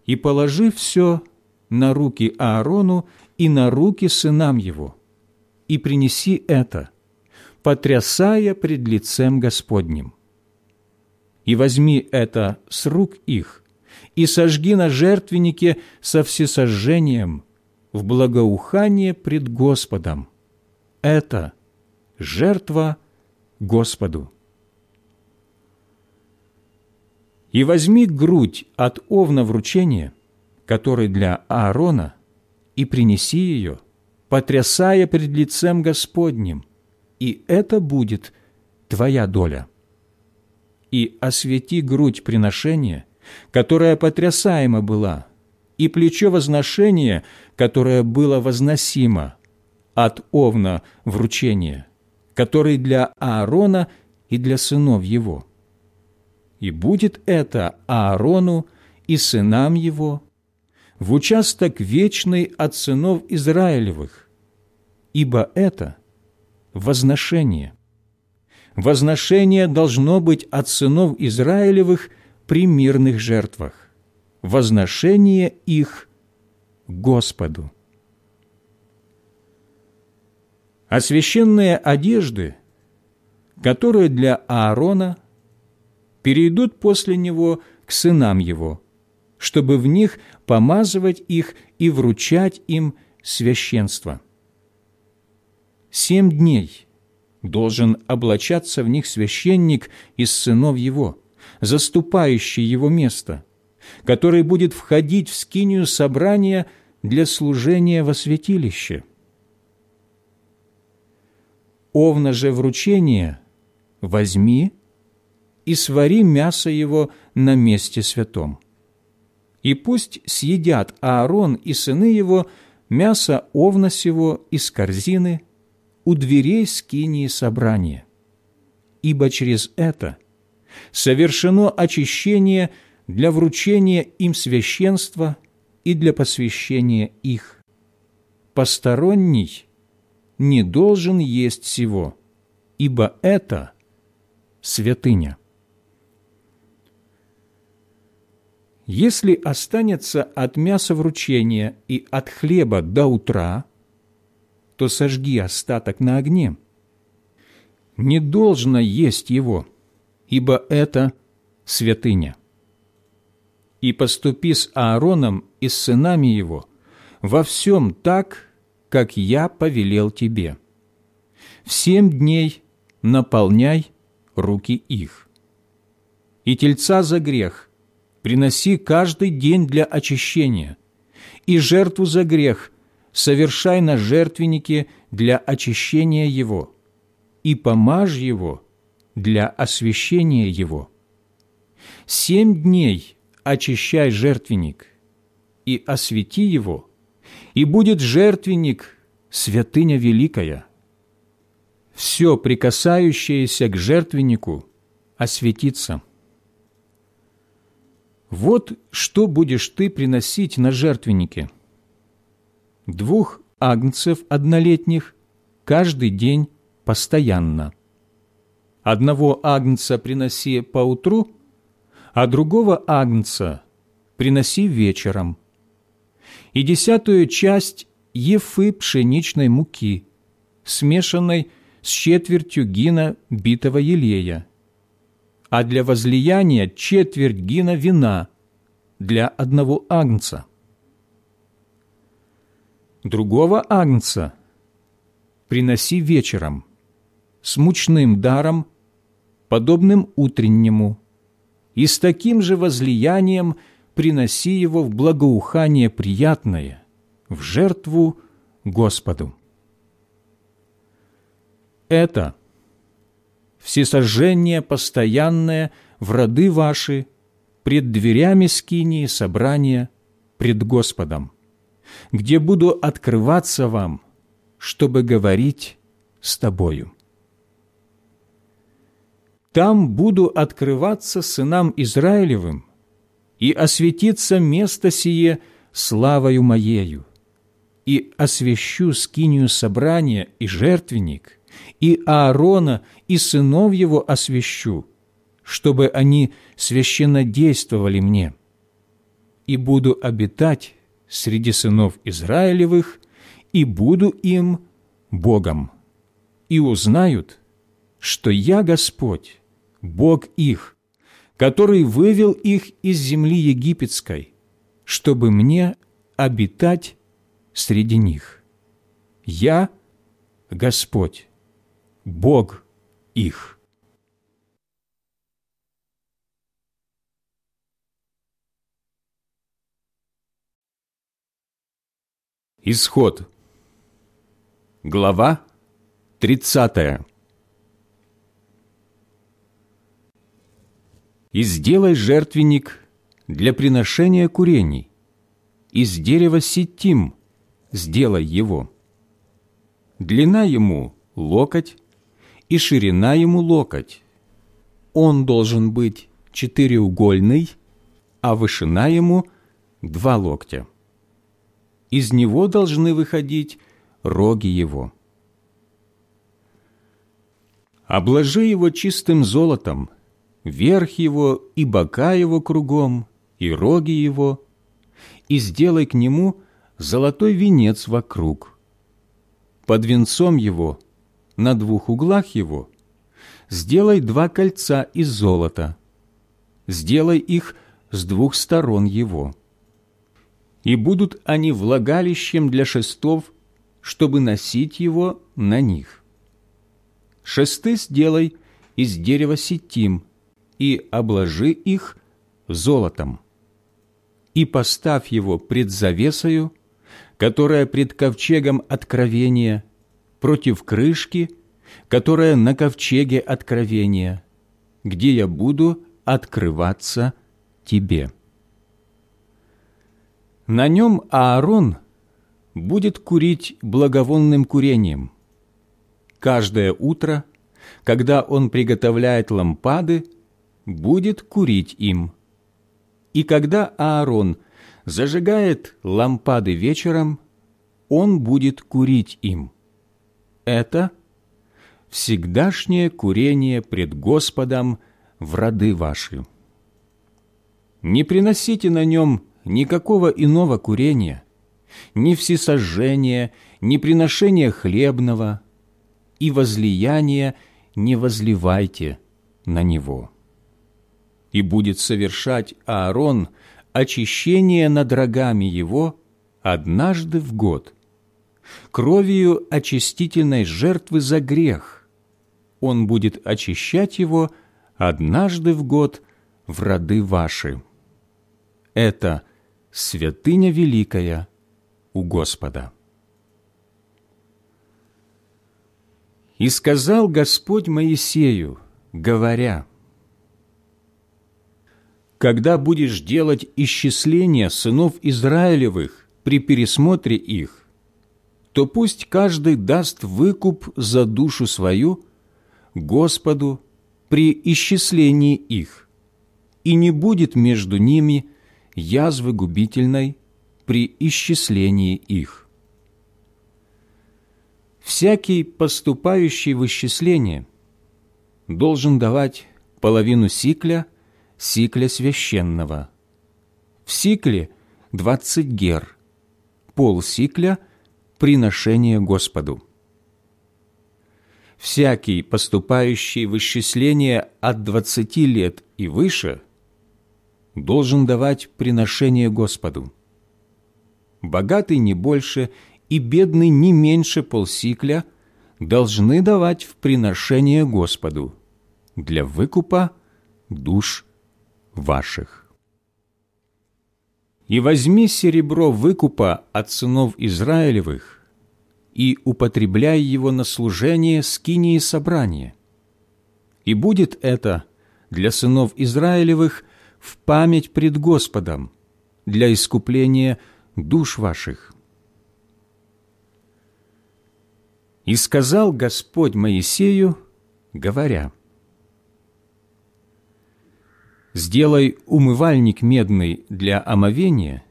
и положи все на руки Аарону и на руки сынам его, и принеси это, потрясая пред лицем Господним. И возьми это с рук их, и сожги на жертвеннике со всесожжением в благоухание пред Господом. Это жертва Господу. И возьми грудь от овна вручения, который для Аарона, и принеси ее, потрясая пред лицем Господним, и это будет твоя доля. И освети грудь приношения, которая потрясаема была, и плечо возношения, которое было возносимо от овна вручения, который для Аарона и для сынов его. И будет это Аарону и сынам его в участок вечный от сынов Израилевых, ибо это возношение. Возношение должно быть от сынов Израилевых при мирных жертвах возношение их Господу. А священные одежды, которые для Аарона, перейдут после него к сынам его, чтобы в них помазывать их и вручать им священство. Семь дней должен облачаться в них священник из сынов его, заступающий его место, который будет входить в скинию собрания для служения во святилище. Овна же вручения возьми и свари мясо его на месте святом. И пусть съедят Аарон и сыны его мясо овна сего из корзины у дверей скинии собрания, ибо через это совершено очищение – для вручения им священства и для посвящения их. Посторонний не должен есть сего, ибо это святыня. Если останется от мяса вручения и от хлеба до утра, то сожги остаток на огне. Не должно есть его, ибо это святыня и поступи с Аароном и с сынами его во всем так, как я повелел тебе. В семь дней наполняй руки их. И тельца за грех приноси каждый день для очищения, и жертву за грех совершай на жертвеннике для очищения его, и помажь его для освящения его. Семь дней очищай жертвенник, и освети его, и будет жертвенник святыня великая. Все прикасающееся к жертвеннику осветится. Вот что будешь ты приносить на жертвеннике. Двух агнцев однолетних каждый день постоянно. Одного агнца приноси поутру, а другого агнца приноси вечером. И десятую часть ефы пшеничной муки, смешанной с четвертью гина битого елея, а для возлияния четверть гина вина для одного агнца. Другого агнца приноси вечером с мучным даром, подобным утреннему, и с таким же возлиянием приноси его в благоухание приятное, в жертву Господу. Это – всесожжение постоянное в роды ваши, пред дверями скинии собрания, пред Господом, где буду открываться вам, чтобы говорить с тобою. Там буду открываться сынам Израилевым, и осветится место сие славою Моею, и освящу скинию собрания и жертвенник, и Аарона, и сынов его освящу, чтобы они священно действовали мне. И буду обитать среди сынов Израилевых, и буду им Богом. И узнают, что я Господь, Бог их, который вывел их из земли египетской, чтобы мне обитать среди них. Я Господь. Бог их. Исход. Глава 30. «И сделай жертвенник для приношения курений, из дерева сетим сделай его. Длина ему – локоть, и ширина ему локоть. Он должен быть четыреугольный, а вышина ему два локтя. Из него должны выходить роги его. Обложи его чистым золотом, верх его и бока его кругом, и роги его, и сделай к нему золотой венец вокруг. Под венцом его на двух углах его сделай два кольца из золота, сделай их с двух сторон его. И будут они влагалищем для шестов, чтобы носить его на них. Шесты сделай из дерева сетим и обложи их золотом. И поставь его пред завесою, которая пред ковчегом откровения, против крышки, которая на ковчеге откровения, где я буду открываться тебе. На нем Аарон будет курить благовонным курением. Каждое утро, когда он приготовляет лампады, будет курить им. И когда Аарон зажигает лампады вечером, он будет курить им это всегдашнее курение пред Господом в роды ваши. Не приносите на нем никакого иного курения, ни всесожжения, ни приношения хлебного, и возлияния не возливайте на него. И будет совершать Аарон очищение над рогами его однажды в год – кровью очистительной жертвы за грех. Он будет очищать его однажды в год в роды ваши. это святыня великая у Господа. И сказал Господь Моисею, говоря, «Когда будешь делать исчисление сынов Израилевых при пересмотре их, то пусть каждый даст выкуп за душу свою Господу при исчислении их, и не будет между ними язвы губительной при исчислении их. Всякий, поступающий в исчисление, должен давать половину сикля, сикля священного. В сикле двадцать гер, пол сикля приношение Господу. Всякий, поступающий в исчисление от двадцати лет и выше, должен давать приношение Господу. Богатый не больше и бедный не меньше полсикля должны давать в приношение Господу для выкупа душ ваших. И возьми серебро выкупа от сынов Израилевых и употребляй его на служение скинии собрания. И будет это для сынов Израилевых в память пред Господом, для искупления душ ваших. И сказал Господь Моисею, говоря, Сделай умывальник медный для омовения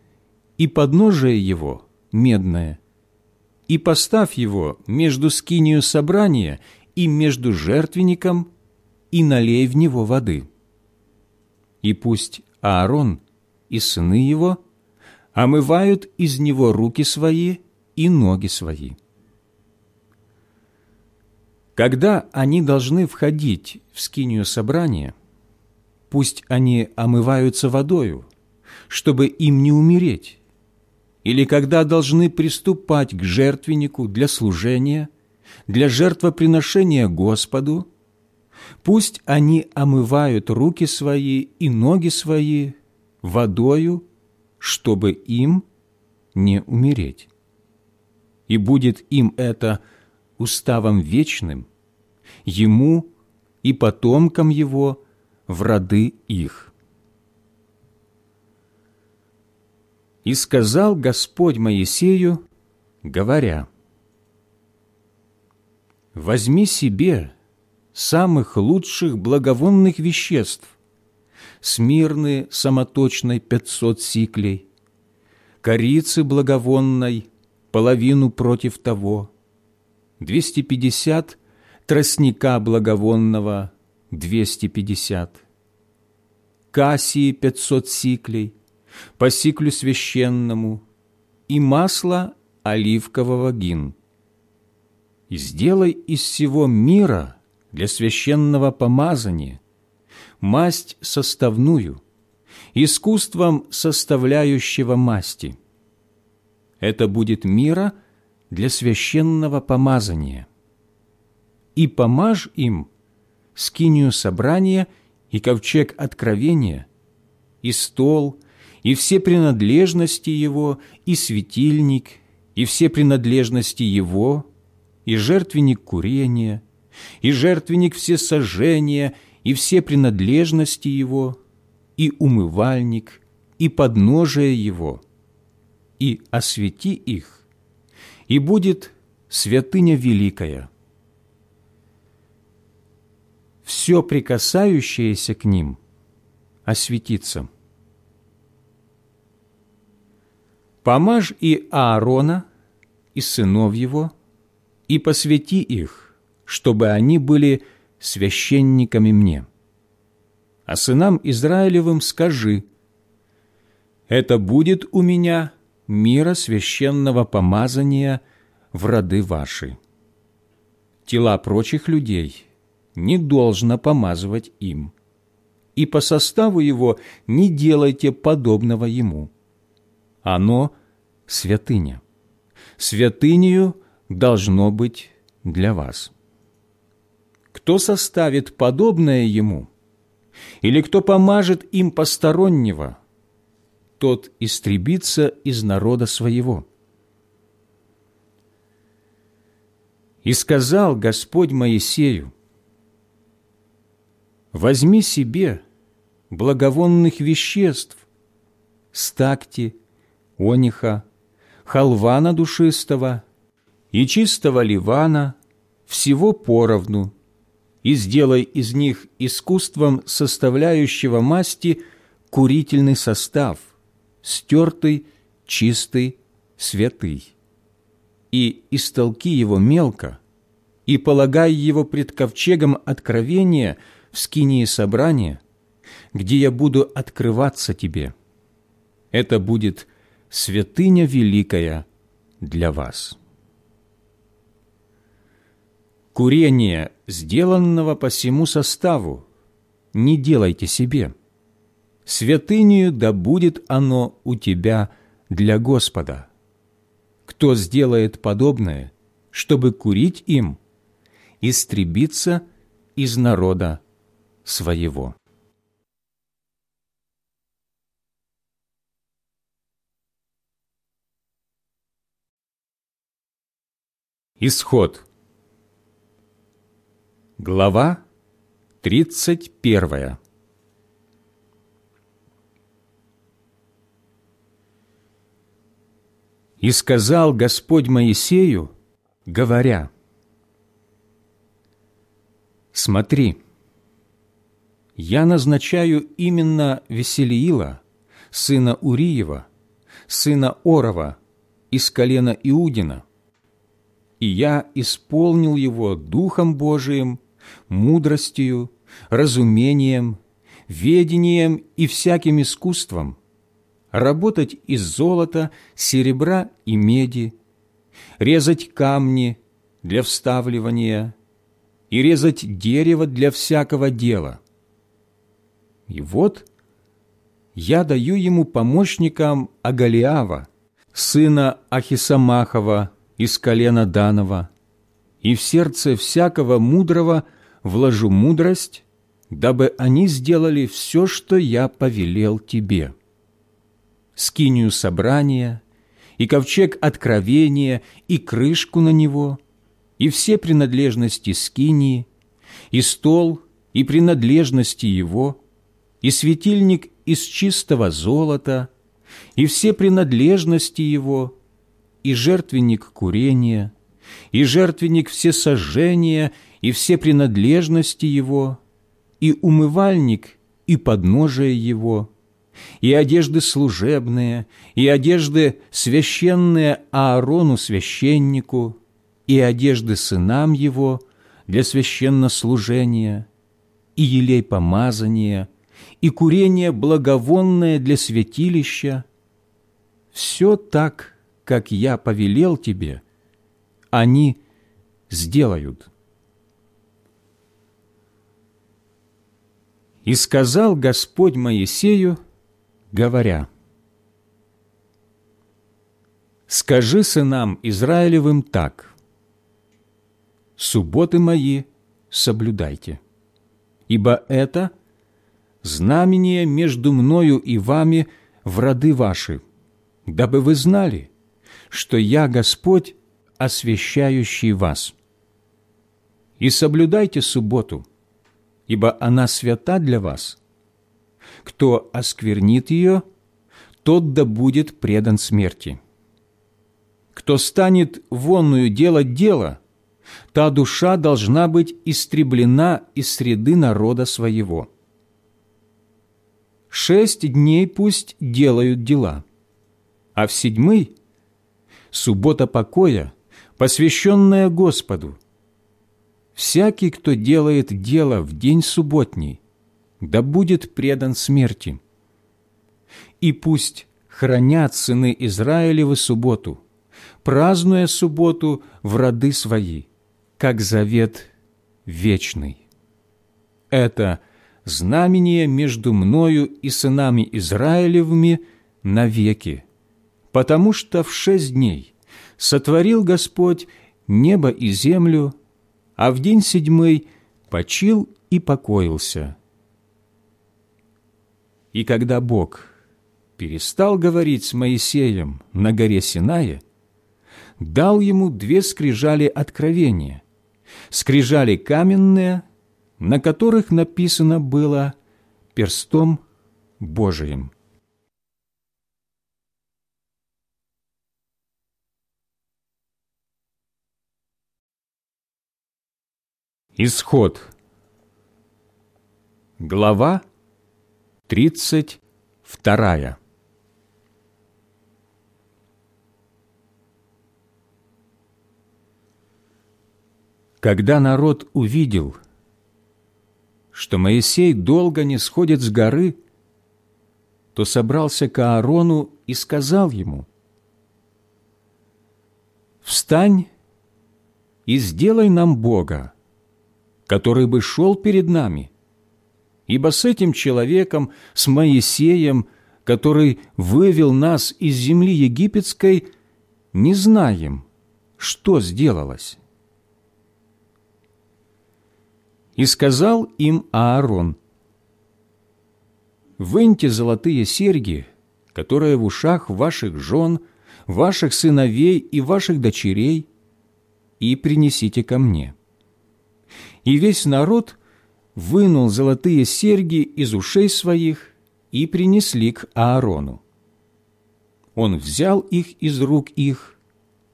и подножие его медное, и поставь его между скинию собрания и между жертвенником, и налей в него воды. И пусть Аарон и сыны его омывают из него руки свои и ноги свои. Когда они должны входить в скинию собрания – пусть они омываются водою, чтобы им не умереть, или когда должны приступать к жертвеннику для служения, для жертвоприношения Господу, пусть они омывают руки свои и ноги свои водою, чтобы им не умереть. И будет им это уставом вечным, ему и потомкам его в роды их. И сказал Господь Моисею, говоря, «Возьми себе самых лучших благовонных веществ, смирны самоточной пятьсот сиклей, корицы благовонной половину против того, двести пятьдесят тростника благовонного 250, кассии 500 сиклей, по сиклю священному и масло оливкового гин. Сделай из всего мира для священного помазания масть составную, искусством составляющего масти. Это будет мира для священного помазания. И помажь им – скинию собрания и ковчег откровения, и стол, и все принадлежности его, и светильник, и все принадлежности его, и жертвенник курения, и жертвенник всесожжения, и все принадлежности его, и умывальник, и подножие его, и освети их, и будет святыня великая – все прикасающееся к ним осветится. Помажь и Аарона, и сынов его, и посвяти их, чтобы они были священниками мне. А сынам Израилевым скажи, это будет у меня мира священного помазания в роды ваши. Тела прочих людей не должно помазывать им. И по составу его не делайте подобного ему. Оно – святыня. Святынею должно быть для вас. Кто составит подобное ему, или кто помажет им постороннего, тот истребится из народа своего. И сказал Господь Моисею, «Возьми себе благовонных веществ, стакти, ониха, халвана душистого и чистого ливана, всего поровну, и сделай из них искусством составляющего масти курительный состав, стертый, чистый, святый. И истолки его мелко, и полагай его пред ковчегом откровения в скинии собрания, где я буду открываться тебе. Это будет святыня великая для вас. Курение, сделанного по всему составу, не делайте себе. Святынею да будет оно у тебя для Господа. Кто сделает подобное, чтобы курить им, истребиться из народа своего. Исход Глава 31 «И сказал Господь Моисею, говоря, «Смотри, я назначаю именно Веселиила, сына Уриева, сына Орова, из колена Иудина, и я исполнил его Духом Божиим мудростью, разумением, ведением и всяким искусством, работать из золота, серебра и меди, резать камни для вставливания и резать дерево для всякого дела. И вот я даю ему помощникам Агалиава, сына Ахисамахова из колена Данова, и в сердце всякого мудрого вложу мудрость, дабы они сделали все, что я повелел тебе. Скинию собрания, и ковчег откровения, и крышку на него, и все принадлежности скинии, и стол, и принадлежности его, и светильник из чистого золота, и все принадлежности его, и жертвенник курения, и жертвенник всесожжения, и все принадлежности его, и умывальник, и подножие его, и одежды служебные, и одежды священные Аарону священнику, и одежды сынам его для священнослужения, и елей помазания, и курение благовонное для святилища. Все так, как я повелел тебе, они сделают». И сказал Господь Моисею, говоря, «Скажи сынам Израилевым так, «Субботы мои соблюдайте, ибо это знамение между мною и вами в роды ваши, дабы вы знали, что я Господь, освящающий вас. И соблюдайте субботу, ибо она свята для вас. Кто осквернит ее, тот да будет предан смерти. Кто станет вонную делать дело, та душа должна быть истреблена из среды народа своего. Шесть дней пусть делают дела, а в седьмый – суббота покоя, посвященная Господу – всякий, кто делает дело в день субботний, да будет предан смерти. И пусть хранят сыны Израилевы субботу, празднуя субботу в роды свои, как завет вечный. Это знамение между мною и сынами Израилевыми навеки, потому что в шесть дней сотворил Господь небо и землю, а в день седьмой почил и покоился. И когда Бог перестал говорить с Моисеем на горе Синае, дал ему две скрижали откровения, скрижали каменные, на которых написано было перстом Божиим. Исход. Глава тридцать вторая. Когда народ увидел, что Моисей долго не сходит с горы, то собрался к Аарону и сказал ему, «Встань и сделай нам Бога, который бы шел перед нами, ибо с этим человеком, с Моисеем, который вывел нас из земли египетской, не знаем, что сделалось». И сказал им Аарон, «Выньте золотые серьги, которые в ушах ваших жен, ваших сыновей и ваших дочерей, и принесите ко мне». И весь народ вынул золотые серьги из ушей своих и принесли к Аарону. Он взял их из рук их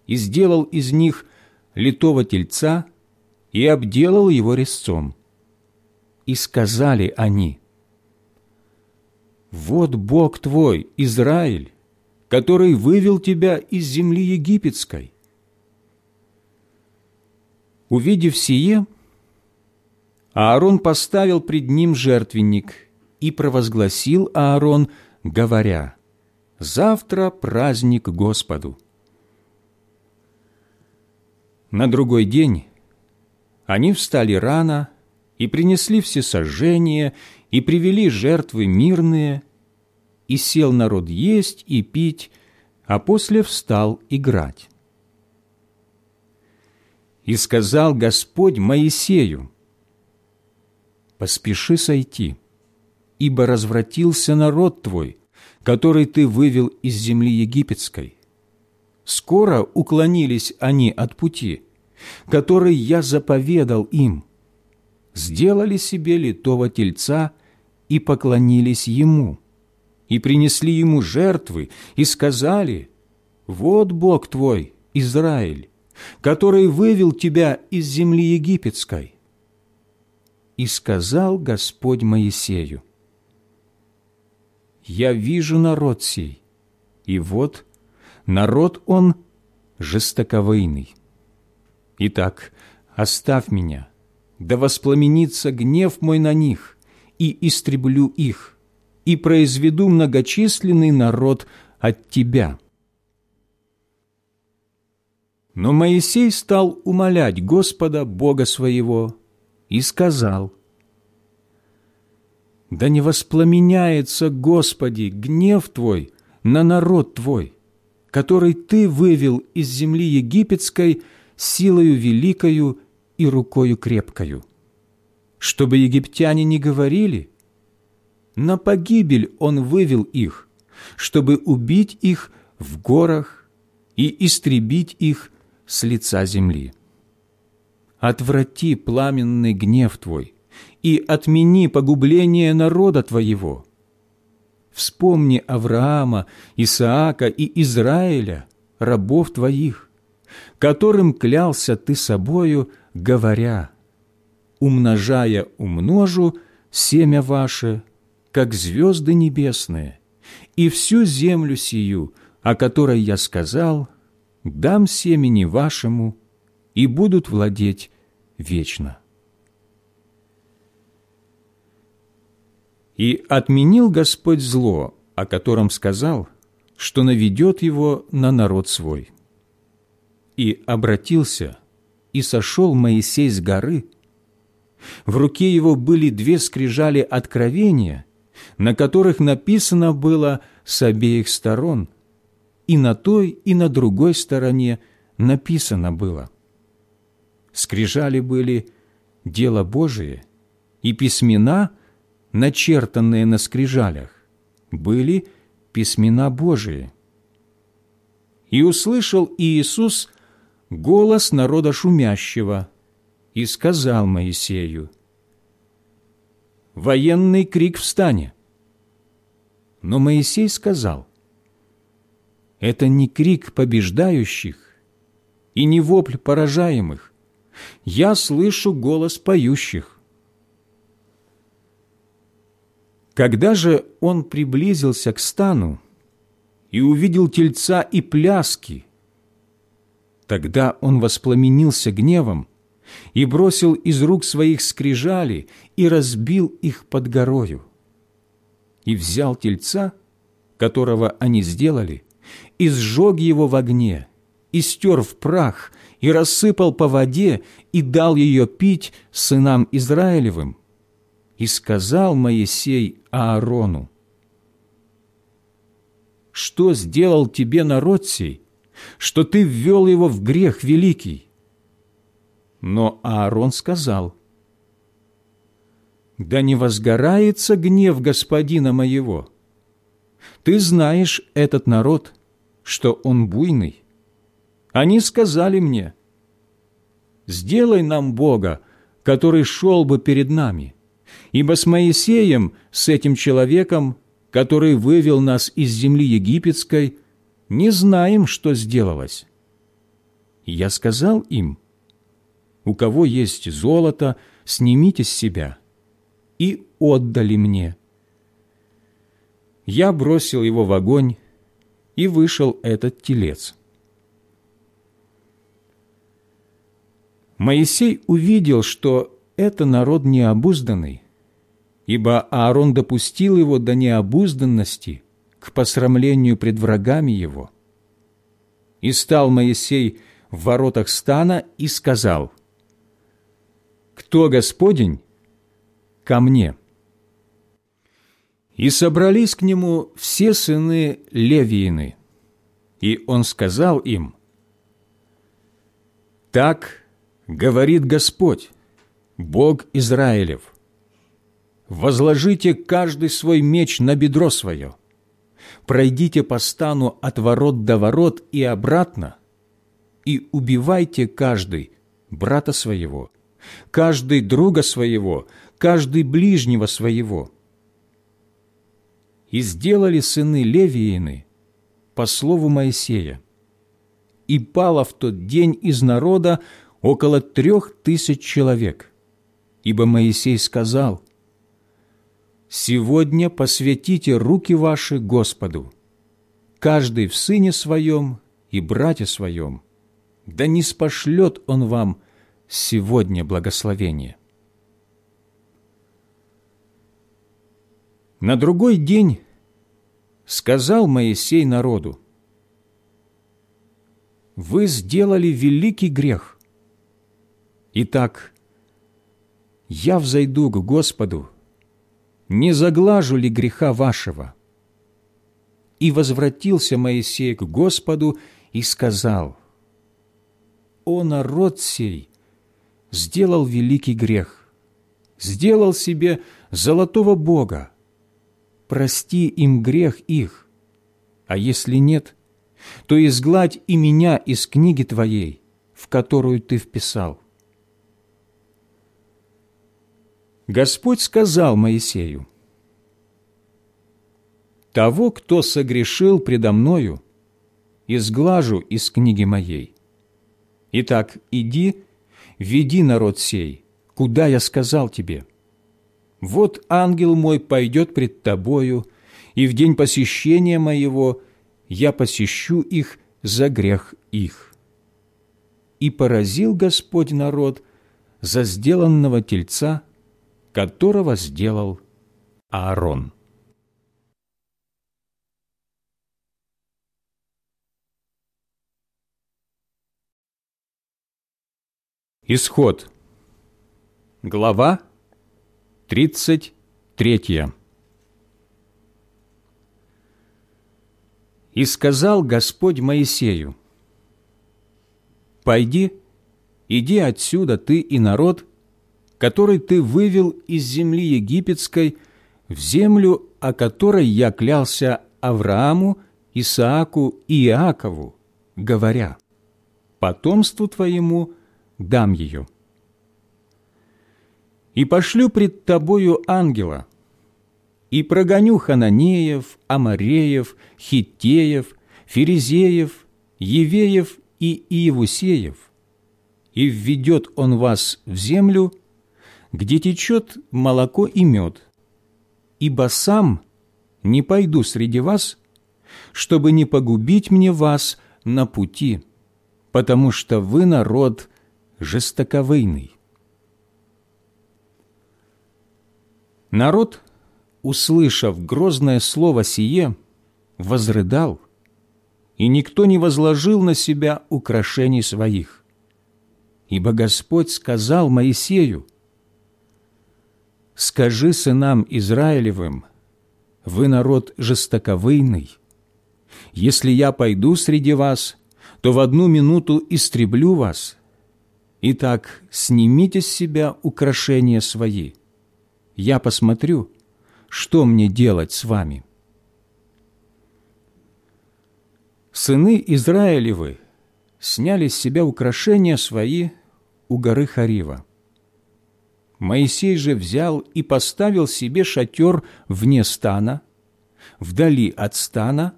и сделал из них литого тельца и обделал его резцом. И сказали они, «Вот Бог твой, Израиль, который вывел тебя из земли египетской». Увидев сие, Аарон поставил пред ним жертвенник и провозгласил Аарон, говоря, «Завтра праздник Господу». На другой день они встали рано и принесли все сожжения, и привели жертвы мирные, и сел народ есть и пить, а после встал играть. И сказал Господь Моисею, «Поспеши сойти, ибо развратился народ твой, который ты вывел из земли египетской. Скоро уклонились они от пути, который я заповедал им, сделали себе литого тельца и поклонились ему, и принесли ему жертвы, и сказали, «Вот Бог твой, Израиль, который вывел тебя из земли египетской». И сказал Господь Моисею, «Я вижу народ сей, и вот народ он жестоковыйный. Итак, оставь меня, да воспламенится гнев мой на них, и истреблю их, и произведу многочисленный народ от тебя». Но Моисей стал умолять Господа, Бога своего, и сказал, «Да не воспламеняется, Господи, гнев Твой на народ Твой, который Ты вывел из земли египетской силою великою и рукою крепкою, чтобы египтяне не говорили, на погибель он вывел их, чтобы убить их в горах и истребить их с лица земли. Отврати пламенный гнев Твой и отмени погубление народа Твоего. Вспомни Авраама, Исаака и Израиля, рабов Твоих, которым клялся Ты собою, говоря, «Умножая умножу семя ваше, как звезды небесные, и всю землю сию, о которой я сказал, дам семени вашему, и будут владеть вечно». И отменил Господь зло, о котором сказал, что наведет его на народ свой. И обратился и сошел Моисей с горы. В руке его были две скрижали откровения, на которых написано было с обеих сторон, и на той, и на другой стороне написано было. Скрижали были дело Божие, и письмена, начертанные на скрижалях, были письмена Божии. И услышал Иисус голос народа шумящего и сказал Моисею, «Военный крик встане!» Но Моисей сказал, «Это не крик побеждающих и не вопль поражаемых. Я слышу голос поющих». Когда же он приблизился к стану и увидел тельца и пляски, тогда он воспламенился гневом и бросил из рук своих скрижали и разбил их под горою. И взял тельца, которого они сделали, и сжег его в огне, и стер в прах, и рассыпал по воде, и дал ее пить сынам Израилевым, и сказал Моисей Аарону, «Что сделал тебе народ сей, что ты ввел его в грех великий?» Но Аарон сказал, «Да не возгорается гнев господина моего. Ты знаешь этот народ, что он буйный. Они сказали мне, «Сделай нам Бога, который шел бы перед нами» Ибо с Моисеем, с этим человеком, который вывел нас из земли египетской, не знаем, что сделалось. я сказал им, у кого есть золото, снимите с себя, и отдали мне. Я бросил его в огонь, и вышел этот телец. Моисей увидел, что это народ необузданный, ибо Аарон допустил его до необузданности к посрамлению пред врагами его. И стал Моисей в воротах стана и сказал, «Кто Господень? Ко мне». И собрались к нему все сыны Левиины, и он сказал им, «Так говорит Господь, Бог Израилев, возложите каждый свой меч на бедро свое, пройдите по стану от ворот до ворот и обратно, и убивайте каждый брата своего, каждый друга своего, каждый ближнего своего. И сделали сыны Левиины по слову Моисея, и пало в тот день из народа около трех тысяч человек, ибо Моисей сказал – «Сегодня посвятите руки ваши Господу, каждый в сыне своем и брате своем, да не спошлет он вам сегодня благословение». На другой день сказал Моисей народу, «Вы сделали великий грех. Итак, я взойду к Господу не заглажу ли греха вашего?» И возвратился Моисей к Господу и сказал, «О народ сей! Сделал великий грех, сделал себе золотого Бога, прости им грех их, а если нет, то изгладь и меня из книги Твоей, в которую Ты вписал. Господь сказал Моисею, «Того, кто согрешил предо Мною, изглажу из книги Моей. Итак, иди, веди народ сей, куда я сказал тебе. Вот ангел мой пойдет пред тобою, и в день посещения моего я посещу их за грех их». И поразил Господь народ за сделанного тельца – которого сделал Аарон. Исход. Глава 33. «И сказал Господь Моисею, «Пойди, иди отсюда ты и народ, который ты вывел из земли египетской в землю, о которой я клялся Аврааму, Исааку и Иакову, говоря, «Потомству твоему дам ее». «И пошлю пред тобою ангела, и прогоню Хананеев, Амареев, Хиттеев, Ферезеев, Евеев и Иевусеев, и введет он вас в землю, где течет молоко и мед, ибо сам не пойду среди вас, чтобы не погубить мне вас на пути, потому что вы народ жестоковыйный». Народ – услышав грозное слово сие, возрыдал, и никто не возложил на себя украшений своих. Ибо Господь сказал Моисею, «Скажи сынам Израилевым, вы народ жестоковыйный. Если я пойду среди вас, то в одну минуту истреблю вас. Итак, снимите с себя украшения свои. Я посмотрю, что мне делать с вами? Сыны Израилевы сняли с себя украшения свои у горы Харива. Моисей же взял и поставил себе шатер вне стана, вдали от стана,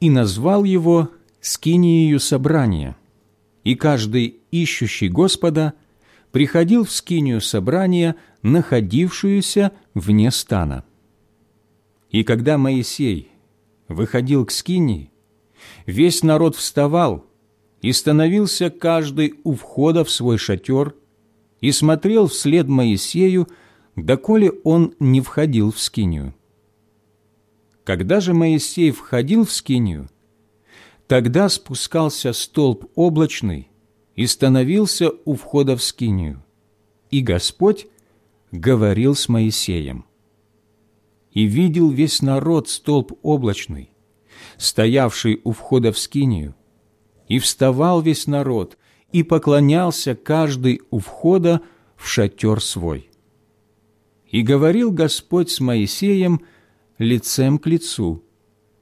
и назвал его «Скиниею собрания», и каждый ищущий Господа приходил в скинию собрания, находившуюся вне стана. И когда Моисей выходил к скинии, весь народ вставал и становился каждый у входа в свой шатер и смотрел вслед Моисею, доколе он не входил в скинию. Когда же Моисей входил в скинию, тогда спускался столб облачный и становился у входа в скинию, и Господь говорил с Моисеем и видел весь народ столб облачный, стоявший у входа в скинию, и вставал весь народ, и поклонялся каждый у входа в шатер свой. И говорил Господь с Моисеем лицем к лицу,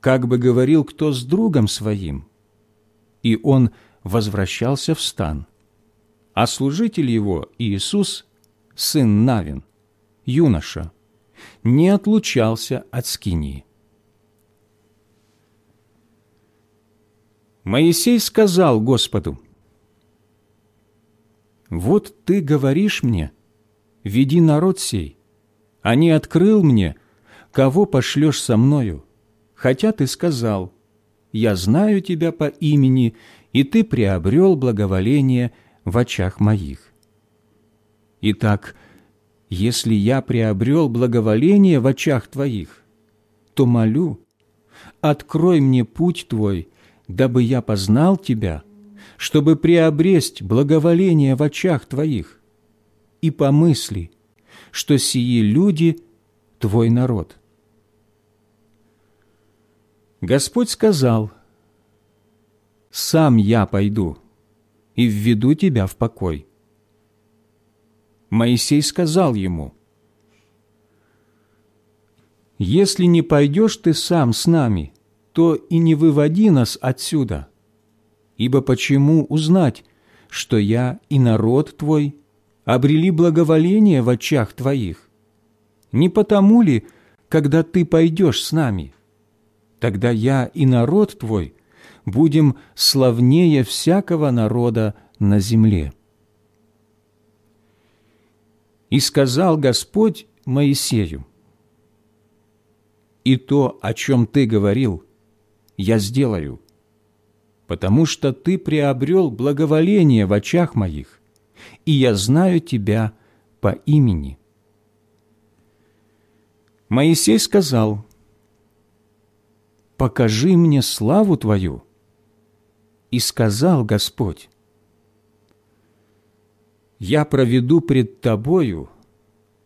как бы говорил кто с другом своим, и он возвращался в стан. А служитель его, Иисус, сын Навин, юноша, не отлучался от Скинии. Моисей сказал Господу, «Вот ты говоришь мне, веди народ сей, а не открыл мне, кого пошлешь со мною, хотя ты сказал, я знаю тебя по имени, и ты приобрел благоволение в очах моих. Итак, если я приобрел благоволение в очах Твоих, то молю, открой мне путь Твой, дабы я познал Тебя, чтобы приобресть благоволение в очах Твоих, и помысли, что сии люди – Твой народ». Господь сказал, «Сам я пойду и введу тебя в покой». Моисей сказал ему, «Если не пойдешь ты сам с нами, то и не выводи нас отсюда, ибо почему узнать, что я и народ твой обрели благоволение в очах твоих? Не потому ли, когда ты пойдешь с нами? Тогда я и народ твой будем славнее всякого народа на земле». И сказал Господь Моисею, «И то, о чем ты говорил, я сделаю, потому что ты приобрел благоволение в очах моих, и я знаю тебя по имени». Моисей сказал, «Покажи мне славу Твою». И сказал Господь, я проведу пред Тобою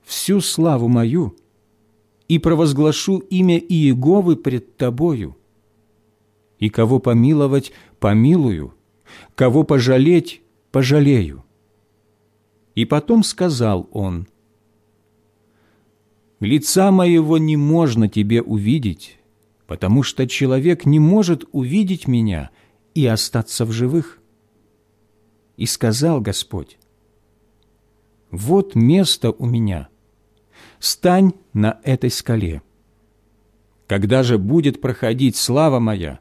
всю славу мою и провозглашу имя Иеговы пред Тобою. И кого помиловать, помилую, кого пожалеть, пожалею. И потом сказал он, «Лица моего не можно тебе увидеть, потому что человек не может увидеть меня и остаться в живых. И сказал Господь, «Вот место у меня, стань на этой скале. Когда же будет проходить слава моя,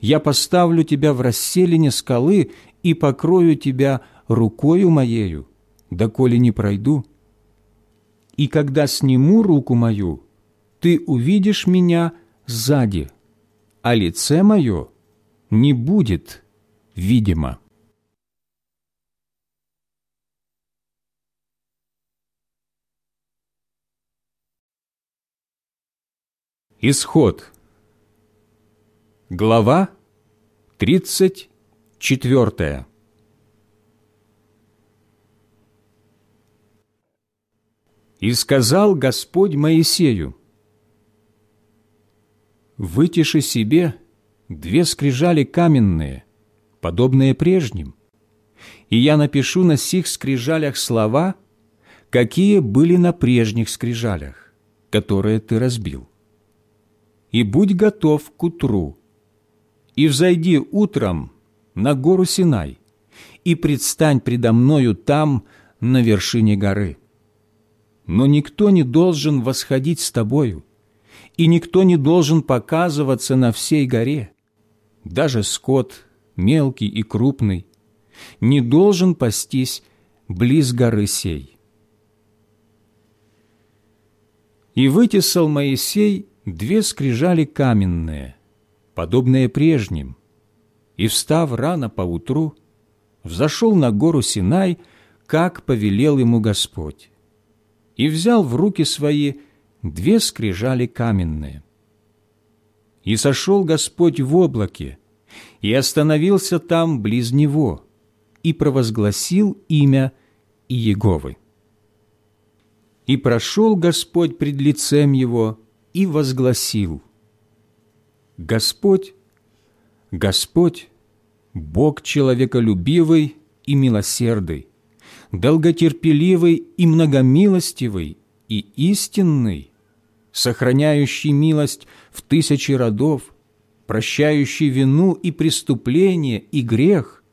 я поставлю тебя в расселине скалы и покрою тебя рукою моею, доколе не пройду. И когда сниму руку мою, ты увидишь меня – сзади, а лице мое не будет видимо. Исход. Глава тридцать четвертая. «И сказал Господь Моисею, вытиши себе две скрижали каменные, подобные прежним, и я напишу на сих скрижалях слова, какие были на прежних скрижалях, которые ты разбил. И будь готов к утру, и взойди утром на гору Синай, и предстань предо мною там, на вершине горы. Но никто не должен восходить с тобою, и никто не должен показываться на всей горе. Даже скот, мелкий и крупный, не должен пастись близ горы сей. И вытесал Моисей две скрижали каменные, подобные прежним, и, встав рано поутру, взошел на гору Синай, как повелел ему Господь, и взял в руки свои две скрижали каменные. И сошел Господь в облаке, и остановился там близ него, и провозгласил имя Иеговы. И прошел Господь пред лицем его и возгласил, «Господь, Господь, Бог человеколюбивый и милосердный, долготерпеливый и многомилостивый и истинный, сохраняющий милость в тысячи родов, прощающий вину и преступление и грех,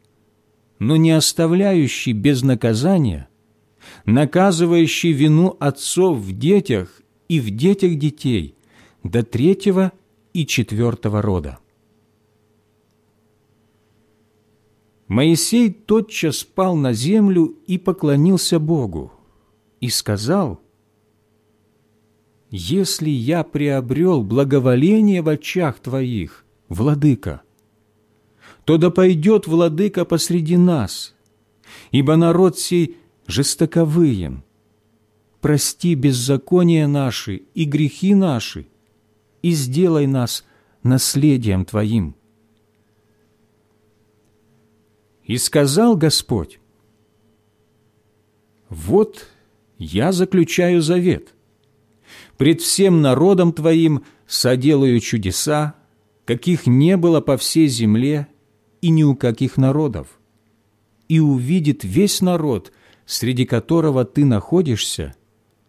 но не оставляющий без наказания, наказывающий вину отцов в детях и в детях детей до третьего и четвертого рода. Моисей тотчас пал на землю и поклонился Богу, и сказал – если я приобрел благоволение в очах Твоих, Владыка, то да пойдет Владыка посреди нас, ибо народ сей жестоковыен. Прости беззакония наши и грехи наши, и сделай нас наследием Твоим. И сказал Господь, «Вот я заключаю завет, пред всем народом Твоим соделаю чудеса, каких не было по всей земле и ни у каких народов. И увидит весь народ, среди которого ты находишься,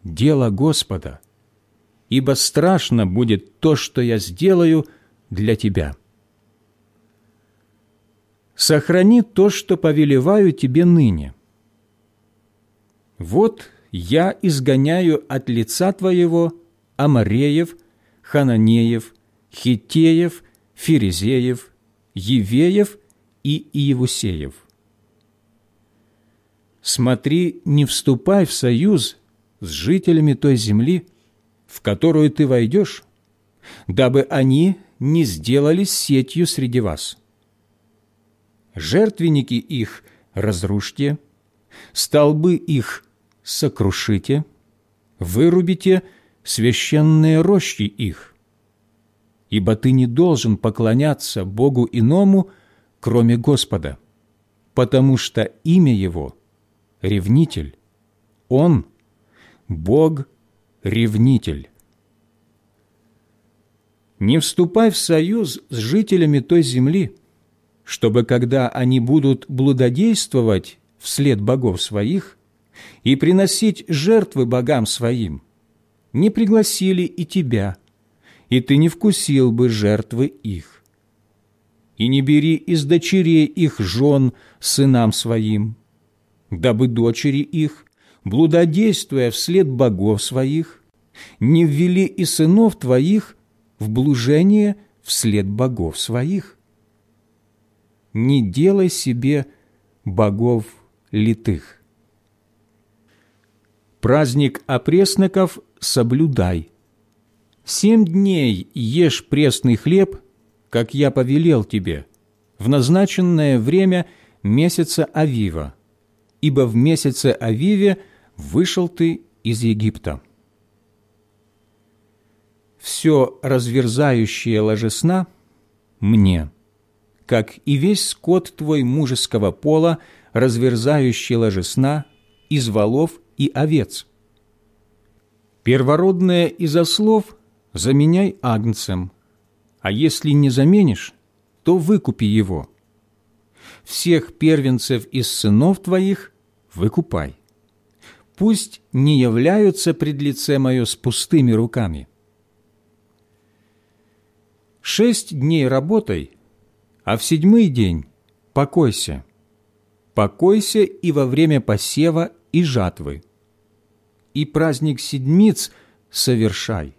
дело Господа, ибо страшно будет то, что я сделаю для тебя. Сохрани то, что повелеваю тебе ныне. Вот я изгоняю от лица твоего Амареев, Хананеев, Хитеев, Ферезеев, Евеев и Иевусеев. Смотри, не вступай в союз с жителями той земли, в которую ты войдешь, дабы они не сделались сетью среди вас. Жертвенники их разрушьте, столбы их сокрушите, вырубите священные рощи их. Ибо ты не должен поклоняться Богу иному, кроме Господа, потому что имя Его – ревнитель. Он – Бог-ревнитель. Не вступай в союз с жителями той земли, чтобы, когда они будут блудодействовать вслед богов своих, и приносить жертвы богам своим, не пригласили и тебя, и ты не вкусил бы жертвы их. И не бери из дочерей их жен сынам своим, дабы дочери их, блудодействуя вслед богов своих, не ввели и сынов твоих в блужение вслед богов своих. Не делай себе богов литых. Праздник опресноков соблюдай. Семь дней ешь пресный хлеб, как я повелел тебе, в назначенное время месяца Авива, ибо в месяце Авиве вышел ты из Египта. Все разверзающее ложесна мне, как и весь скот твой мужеского пола, разверзающий ложесна из волов и овец. Первородное из ослов заменяй агнцем, а если не заменишь, то выкупи его. Всех первенцев из сынов твоих выкупай. Пусть не являются пред лице мое с пустыми руками. Шесть дней работай, а в седьмой день покойся. Покойся и во время посева и жатвы. И праздник седмиц совершай,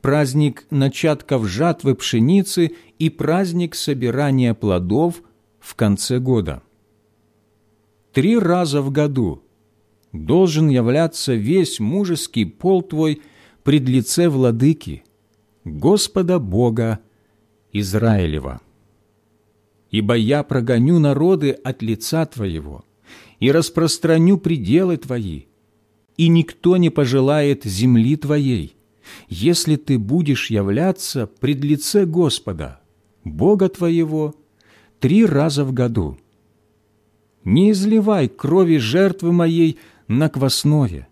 праздник начатков жатвы пшеницы и праздник собирания плодов в конце года. Три раза в году должен являться весь мужеский пол твой пред лице владыки, Господа Бога Израилева. Ибо я прогоню народы от лица Твоего и распространю пределы Твои, и никто не пожелает земли Твоей, если Ты будешь являться пред лице Господа, Бога Твоего, три раза в году. Не изливай крови жертвы моей на квасное,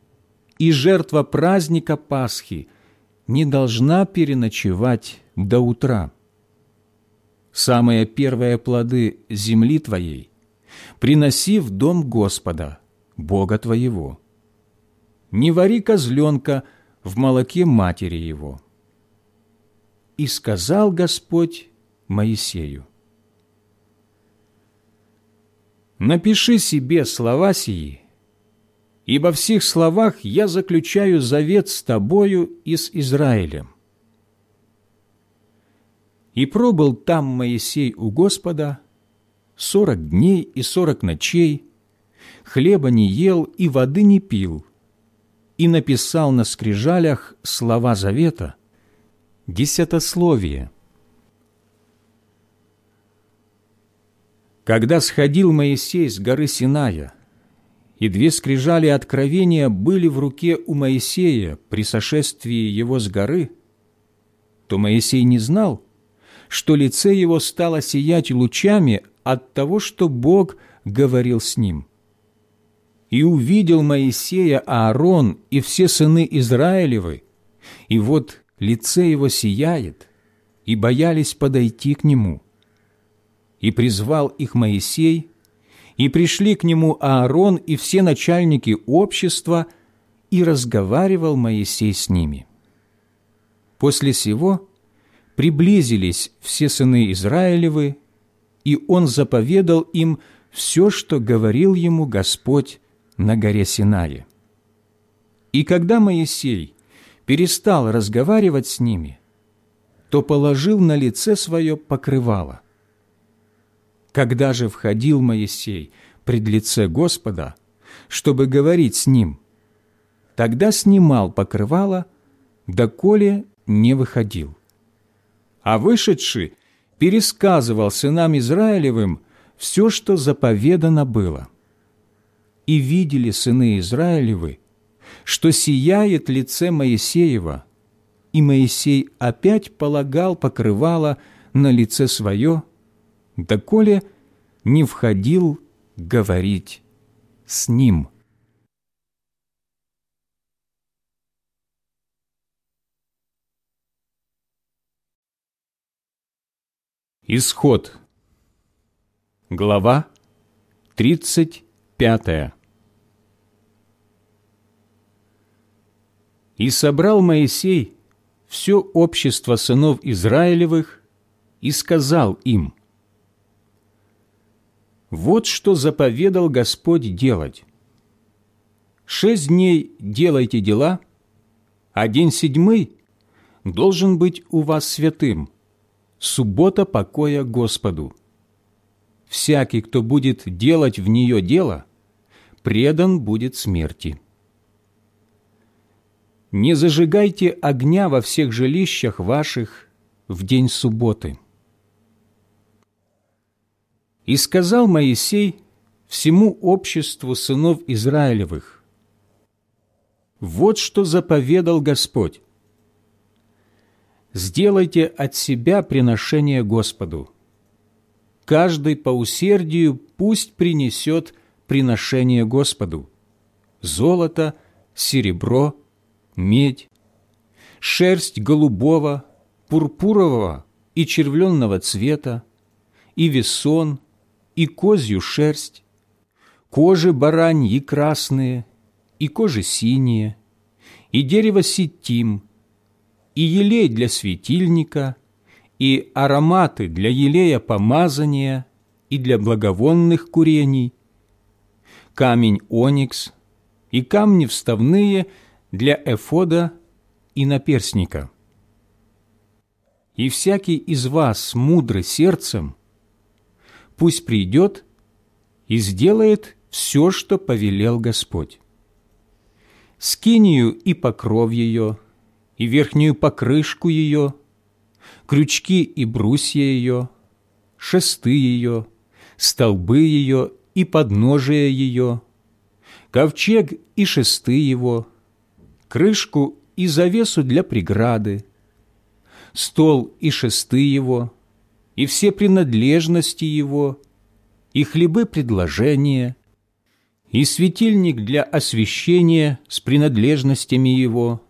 и жертва праздника Пасхи не должна переночевать до утра. Самые первые плоды земли Твоей приноси в дом Господа, Бога твоего. Не вари козленка в молоке матери его. И сказал Господь Моисею, «Напиши себе слова сии, ибо в всех словах я заключаю завет с тобою и с Израилем. И пробыл там Моисей у Господа сорок дней и сорок ночей, хлеба не ел и воды не пил, и написал на скрижалях слова завета, десятословие. Когда сходил Моисей с горы Синая, и две скрижали откровения были в руке у Моисея при сошествии его с горы, то Моисей не знал, что лице его стало сиять лучами от того, что Бог говорил с ним. «И увидел Моисея Аарон и все сыны Израилевы, и вот лице его сияет, и боялись подойти к нему. И призвал их Моисей, и пришли к нему Аарон и все начальники общества, и разговаривал Моисей с ними. После сего приблизились все сыны Израилевы, и он заповедал им все, что говорил ему Господь на горе Синае. И когда Моисей перестал разговаривать с ними, то положил на лице свое покрывало. Когда же входил Моисей пред лице Господа, чтобы говорить с ним, тогда снимал покрывало, доколе не выходил а вышедший пересказывал сынам Израилевым все, что заповедано было. И видели сыны Израилевы, что сияет лице Моисеева, и Моисей опять полагал покрывало на лице свое, доколе не входил говорить с ним. Исход. Глава 35. И собрал Моисей все общество сынов Израилевых и сказал им, «Вот что заповедал Господь делать. Шесть дней делайте дела, а день седьмый должен быть у вас святым, суббота покоя Господу. Всякий, кто будет делать в нее дело, предан будет смерти. Не зажигайте огня во всех жилищах ваших в день субботы. И сказал Моисей всему обществу сынов Израилевых, «Вот что заповедал Господь. Сделайте от себя приношение Господу. Каждый по усердию пусть принесет приношение Господу. Золото, серебро, медь, шерсть голубого, пурпурового и червленного цвета, и весон, и козью шерсть, кожи бараньи красные, и кожи синие, и дерево ситим, и елей для светильника, и ароматы для елея помазания и для благовонных курений, камень оникс и камни вставные для эфода и наперсника. И всякий из вас, мудрый сердцем, пусть придет и сделает все, что повелел Господь. Скинию и покров ее, и верхнюю покрышку ее, крючки и брусья ее, шесты ее, столбы ее и подножие ее, ковчег и шесты его, крышку и завесу для преграды, стол и шесты его, и все принадлежности его, и хлебы предложения, и светильник для освещения с принадлежностями его,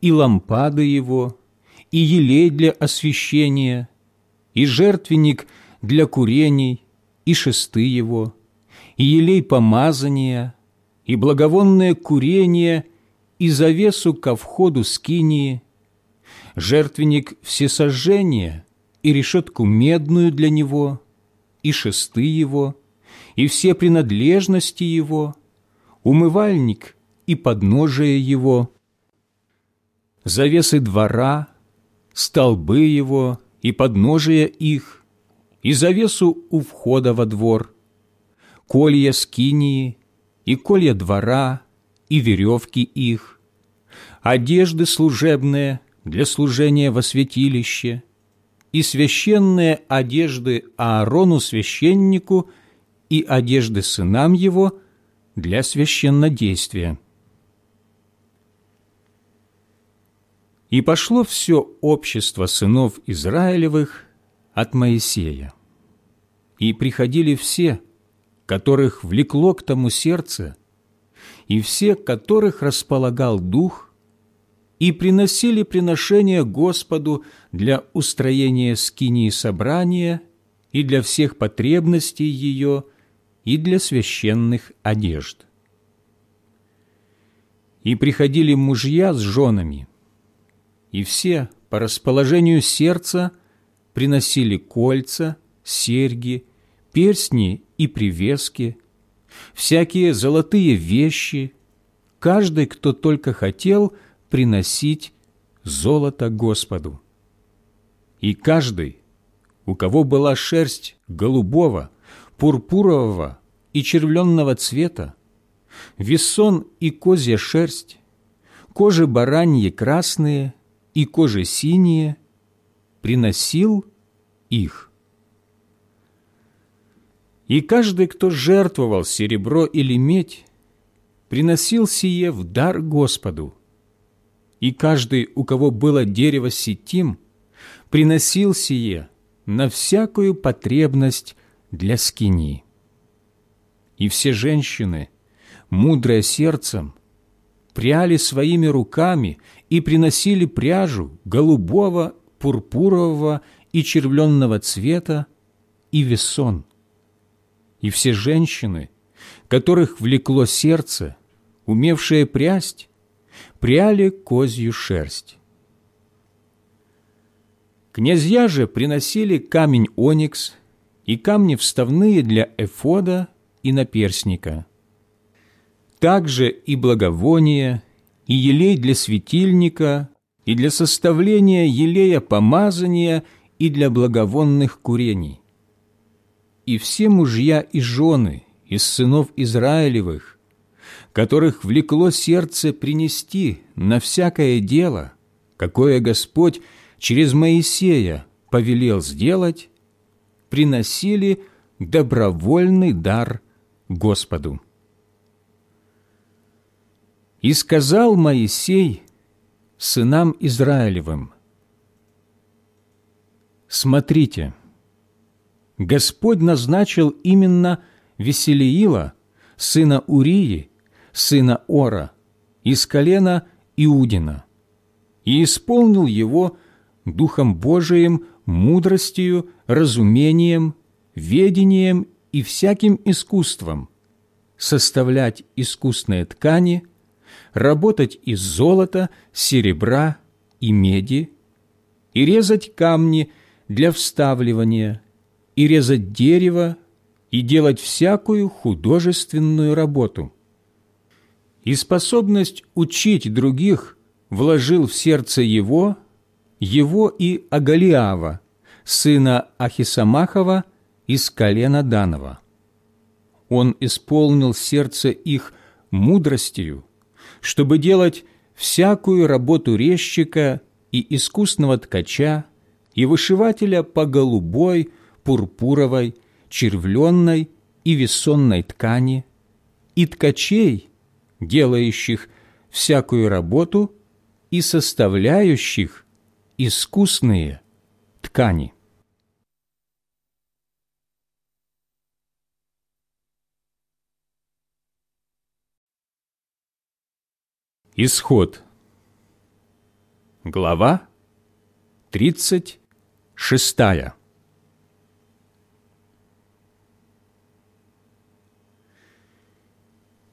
и лампады его, и елей для освещения, и жертвенник для курений, и шесты его, и елей помазания, и благовонное курение, и завесу ко входу скинии, жертвенник всесожжения, и решетку медную для него, и шесты его, и все принадлежности его, умывальник и подножие его, завесы двора, столбы его и подножие их, и завесу у входа во двор, колья скинии и колья двора, и веревки их, одежды служебные для служения во святилище, и священные одежды Аарону священнику и одежды сынам его для священнодействия. И пошло все общество сынов Израилевых от Моисея. И приходили все, которых влекло к тому сердце, и все, которых располагал Дух, и приносили приношения Господу для устроения скинии собрания и для всех потребностей ее и для священных одежд. И приходили мужья с женами, и все по расположению сердца приносили кольца, серьги, перстни и привески, всякие золотые вещи, каждый, кто только хотел приносить золото Господу. И каждый, у кого была шерсть голубого, пурпурового и червленного цвета, весон и козья шерсть, кожи бараньи красные и кожи синие, приносил их. И каждый, кто жертвовал серебро или медь, приносил сие в дар Господу. И каждый, у кого было дерево сетим, приносил сие на всякую потребность для скини. И все женщины, мудрые сердцем, пряли своими руками и приносили пряжу голубого, пурпурового и червленного цвета и весон – и все женщины, которых влекло сердце, умевшие прясть, пряли козью шерсть. Князья же приносили камень оникс и камни вставные для эфода и наперсника. Также и благовоние, и елей для светильника, и для составления елея помазания, и для благовонных курений. И все мужья и жены из сынов Израилевых, которых влекло сердце принести на всякое дело, какое Господь через Моисея повелел сделать, приносили добровольный дар Господу. И сказал Моисей сынам Израилевым, «Смотрите, Господь назначил именно Веселиила, сына Урии, сына Ора, из колена Иудина, и исполнил его Духом Божиим, мудростью, разумением, ведением и всяким искусством, составлять искусные ткани, работать из золота, серебра и меди, и резать камни для вставливания, и резать дерево, и делать всякую художественную работу. И способность учить других вложил в сердце его, его и Агалиава, сына Ахисамахова из колена Данова. Он исполнил сердце их мудростью, чтобы делать всякую работу резчика и искусного ткача, и вышивателя по голубой, пурпуровой, червленной и весонной ткани, и ткачей, делающих всякую работу и составляющих искусные ткани. Исход. Глава 36.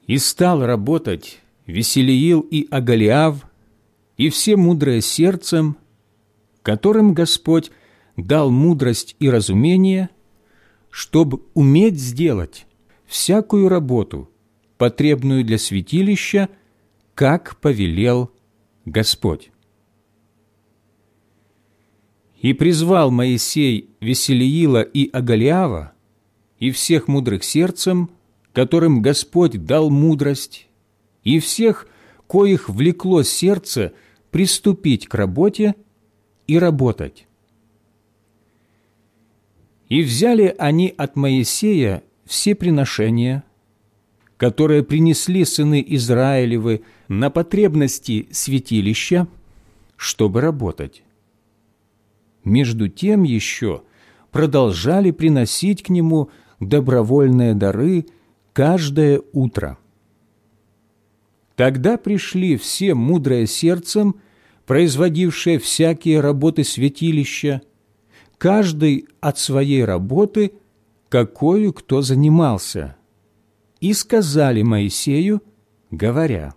И стал работать Веселиил и Агалиав, и все мудрые сердцем, которым Господь дал мудрость и разумение, чтобы уметь сделать всякую работу, потребную для святилища, как повелел Господь. И призвал Моисей Веселиила и Агалиава и всех мудрых сердцем, которым Господь дал мудрость, и всех, коих влекло сердце приступить к работе и работать. И взяли они от Моисея все приношения, которые принесли сыны Израилевы на потребности святилища, чтобы работать. Между тем еще продолжали приносить к нему добровольные дары каждое утро. Тогда пришли все мудрые сердцем, производившие всякие работы святилища, каждый от своей работы, какую кто занимался – и сказали Моисею, говоря,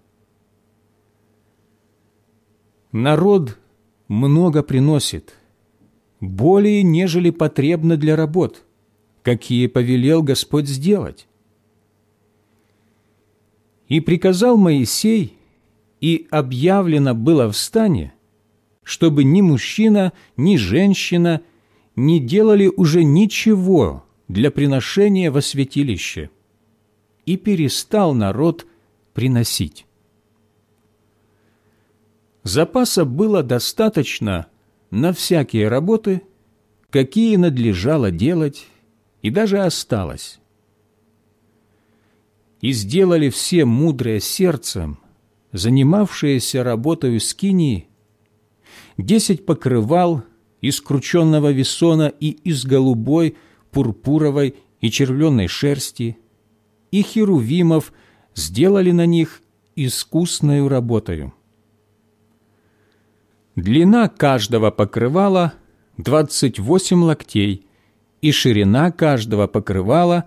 «Народ много приносит, более, нежели потребно для работ, какие повелел Господь сделать». И приказал Моисей, и объявлено было в стане, чтобы ни мужчина, ни женщина не делали уже ничего для приношения во святилище – и перестал народ приносить. Запаса было достаточно на всякие работы, какие надлежало делать, и даже осталось. И сделали все мудрые сердцем, занимавшиеся работою скинии, десять покрывал из крученного весона и из голубой, пурпуровой и червленной шерсти, и херувимов сделали на них искусною работою. Длина каждого покрывала двадцать восемь локтей, и ширина каждого покрывала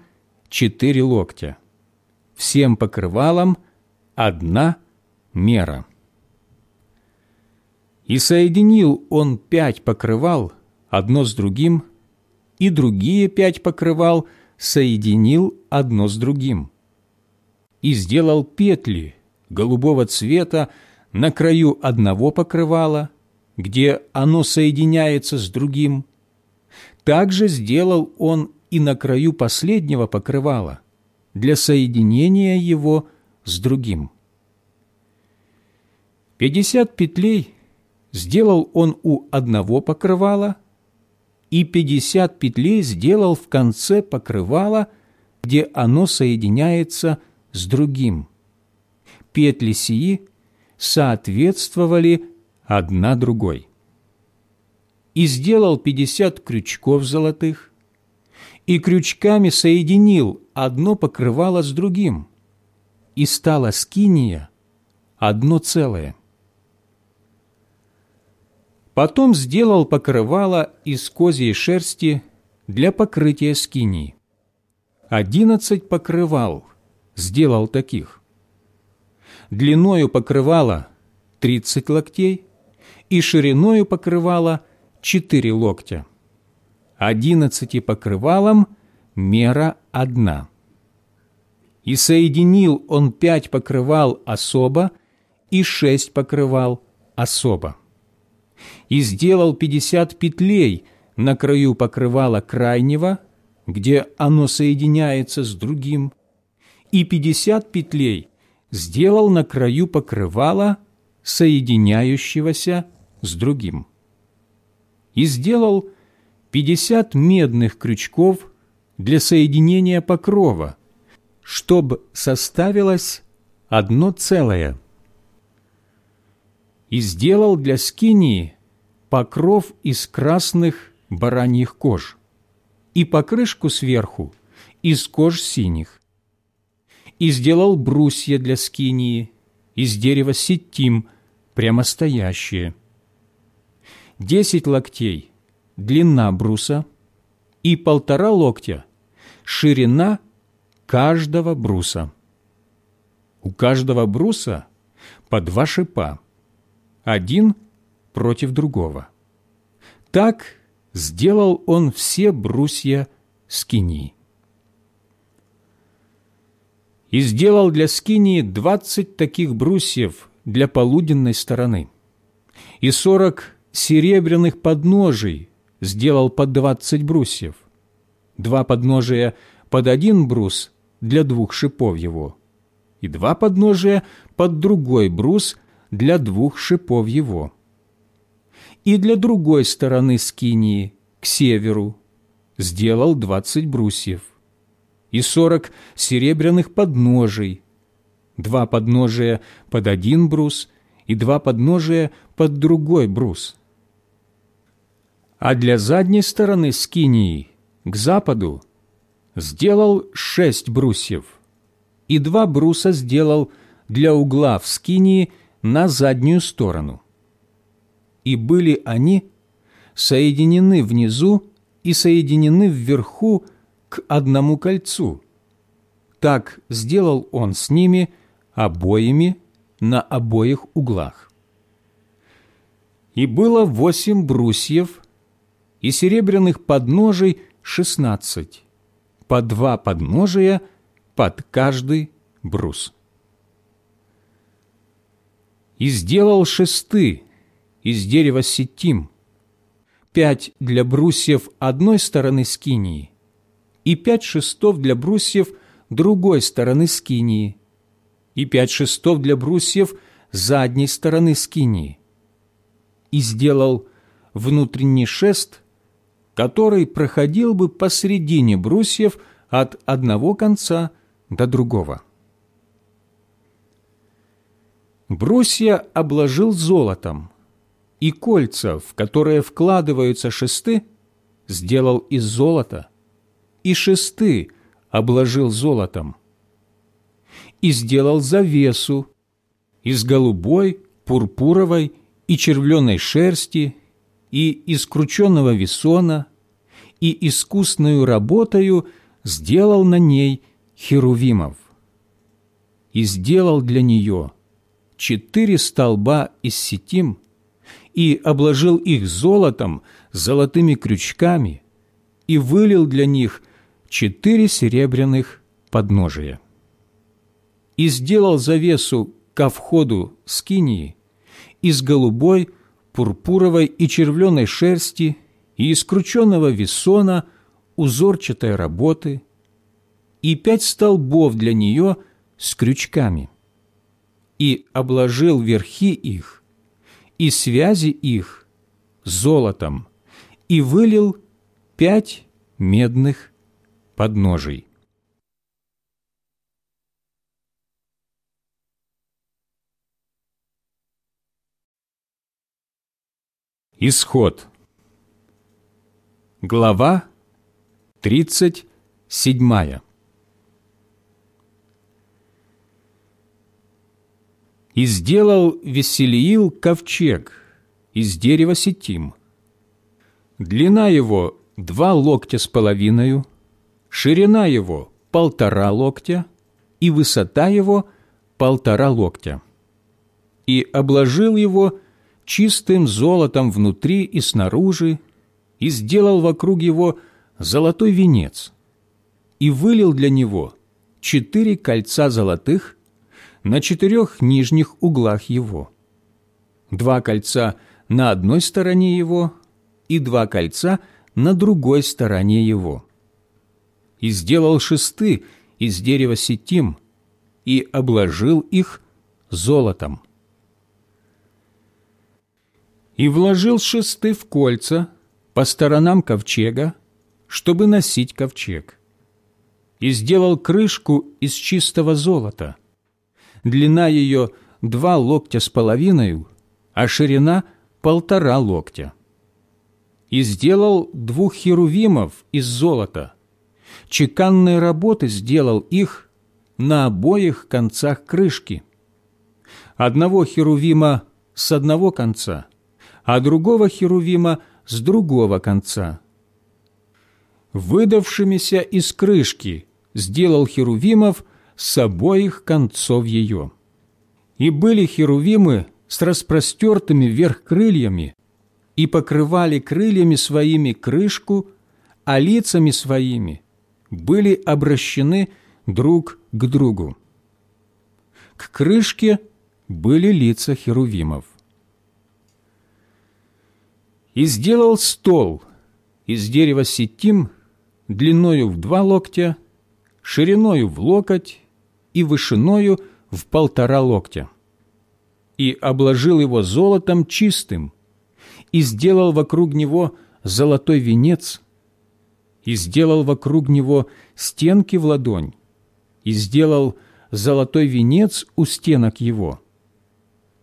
четыре локтя. Всем покрывалам одна мера. И соединил он пять покрывал одно с другим, и другие пять покрывал соединил одно с другим. И сделал петли голубого цвета на краю одного покрывала, где оно соединяется с другим. Также сделал он и на краю последнего покрывала для соединения его с другим. Пятьдесят петлей сделал он у одного покрывала, и пятьдесят петлей сделал в конце покрывала, где оно соединяется с другим. Петли сии соответствовали одна другой. И сделал пятьдесят крючков золотых, и крючками соединил одно покрывало с другим, и стала скиния одно целое. Потом сделал покрывало из козьей шерсти для покрытия скинии. Одиннадцать покрывал сделал таких. Длиною покрывала тридцать локтей и шириною покрывала четыре локтя. Одиннадцати покрывалам мера одна. И соединил он пять покрывал особо и шесть покрывал особо и сделал пятьдесят петлей на краю покрывала крайнего, где оно соединяется с другим, и пятьдесят петлей сделал на краю покрывала, соединяющегося с другим. И сделал пятьдесят медных крючков для соединения покрова, чтобы составилось одно целое. И сделал для скинии покров из красных бараньих кож и покрышку сверху из кож синих. И сделал брусья для скинии из дерева сетим, прямостоящие. Десять локтей – длина бруса, и полтора локтя – ширина каждого бруса. У каждого бруса по два шипа, один против другого. Так сделал он все брусья скинии. И сделал для скинии двадцать таких брусьев для полуденной стороны, и сорок серебряных подножий сделал под двадцать брусьев, два подножия под один брус для двух шипов его, и два подножия под другой брус для двух шипов его. И для другой стороны скинии, к северу, сделал двадцать брусьев. И сорок серебряных подножий, два подножия под один брус и два подножия под другой брус. А для задней стороны скинии, к западу, сделал шесть брусьев, и два бруса сделал для угла в скинии на заднюю сторону и были они соединены внизу и соединены вверху к одному кольцу. Так сделал он с ними обоими на обоих углах. И было восемь брусьев и серебряных подножий шестнадцать, по два подножия под каждый брус. И сделал шесты из дерева сетим, пять для брусьев одной стороны скинии и пять шестов для брусьев другой стороны скинии и пять шестов для брусьев задней стороны скинии. И сделал внутренний шест, который проходил бы посредине брусьев от одного конца до другого. Брусья обложил золотом, и кольца, в которые вкладываются шесты, сделал из золота, и шесты обложил золотом, и сделал завесу из голубой, пурпуровой и червленой шерсти, и из крученного весона, и искусную работою сделал на ней херувимов. И сделал для нее четыре столба из сетим – и обложил их золотом, золотыми крючками, и вылил для них четыре серебряных подножия. И сделал завесу ко входу скинии из голубой, пурпуровой и червленой шерсти и из крученного весона узорчатой работы и пять столбов для нее с крючками и обложил верхи их и связи их золотом и вылил пять медных подножий. Исход. Глава тридцать седьмая. И сделал Веселиил ковчег из дерева сетим. Длина его два локтя с половиною, ширина его полтора локтя и высота его полтора локтя. И обложил его чистым золотом внутри и снаружи, и сделал вокруг его золотой венец, и вылил для него четыре кольца золотых на четырех нижних углах его, два кольца на одной стороне его и два кольца на другой стороне его. И сделал шесты из дерева сетим и обложил их золотом. И вложил шесты в кольца по сторонам ковчега, чтобы носить ковчег. И сделал крышку из чистого золота – длина ее два локтя с половиной, а ширина – полтора локтя. И сделал двух херувимов из золота. Чеканной работы сделал их на обоих концах крышки. Одного херувима с одного конца, а другого херувима с другого конца. Выдавшимися из крышки сделал херувимов – с обоих концов ее. И были херувимы с распростертыми вверх крыльями, и покрывали крыльями своими крышку, а лицами своими были обращены друг к другу. К крышке были лица херувимов. И сделал стол из дерева сетим длиною в два локтя, шириною в локоть и вышиною в полтора локтя. И обложил его золотом чистым, и сделал вокруг него золотой венец, и сделал вокруг него стенки в ладонь, и сделал золотой венец у стенок его,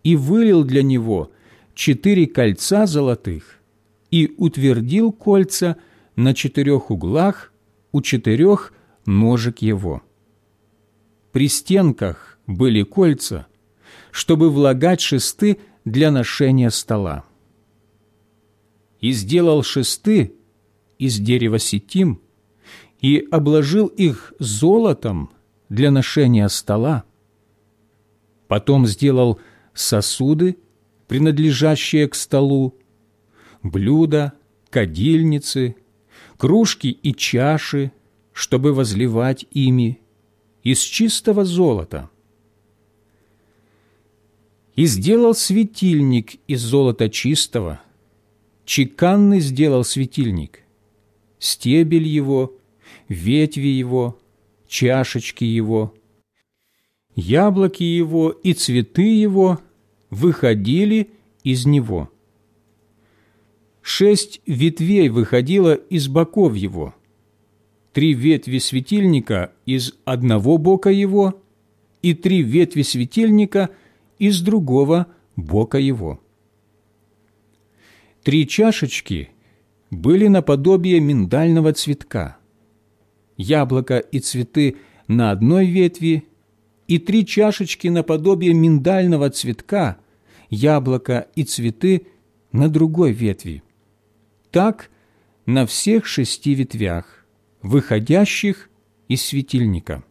и вылил для него четыре кольца золотых, и утвердил кольца на четырех углах у четырех ножек его при стенках были кольца, чтобы влагать шесты для ношения стола. И сделал шесты из дерева сетим и обложил их золотом для ношения стола. Потом сделал сосуды, принадлежащие к столу, блюда, кадильницы, кружки и чаши, чтобы возливать ими, из чистого золота. И сделал светильник из золота чистого, чеканный сделал светильник, стебель его, ветви его, чашечки его, яблоки его и цветы его выходили из него. Шесть ветвей выходило из боков его – три ветви светильника из одного бока его и три ветви светильника из другого бока его. Три чашечки были наподобие миндального цветка, яблоко и цветы на одной ветви и три чашечки наподобие миндального цветка, яблоко и цветы на другой ветви. Так на всех шести ветвях выходящих из светильника.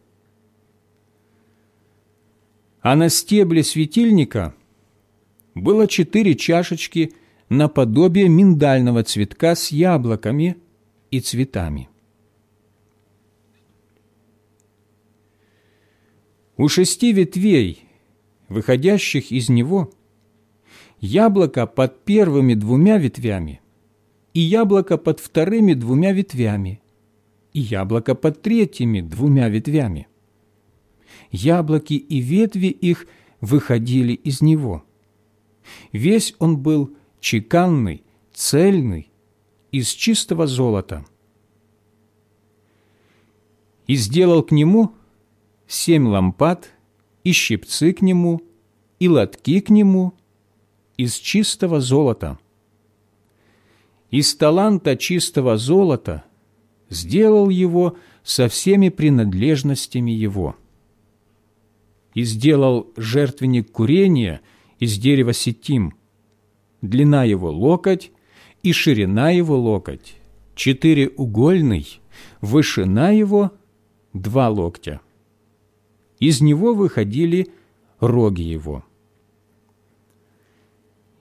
А на стебле светильника было четыре чашечки наподобие миндального цветка с яблоками и цветами. У шести ветвей, выходящих из него, яблоко под первыми двумя ветвями и яблоко под вторыми двумя ветвями и яблоко под третьими двумя ветвями. Яблоки и ветви их выходили из него. Весь он был чеканный, цельный, из чистого золота. И сделал к нему семь лампад, и щипцы к нему, и лотки к нему из чистого золота. Из таланта чистого золота сделал его со всеми принадлежностями его. И сделал жертвенник курения из дерева сетим, длина его локоть и ширина его локоть, четыреугольный, вышина его два локтя. Из него выходили роги его.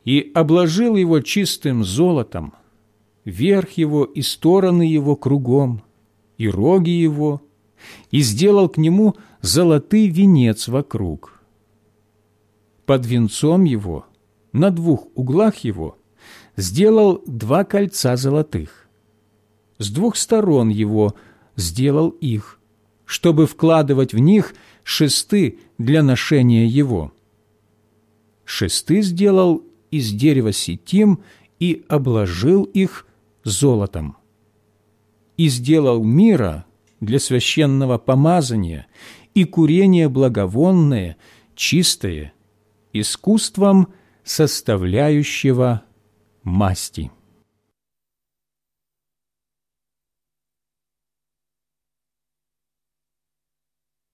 И обложил его чистым золотом, верх его и стороны его кругом, и роги его, и сделал к нему золотый венец вокруг. Под венцом его, на двух углах его, сделал два кольца золотых. С двух сторон его сделал их, чтобы вкладывать в них шесты для ношения его. Шесты сделал из дерева сетим и обложил их золотом. И сделал мира для священного помазания и курения благовонное, чистое, искусством составляющего масти.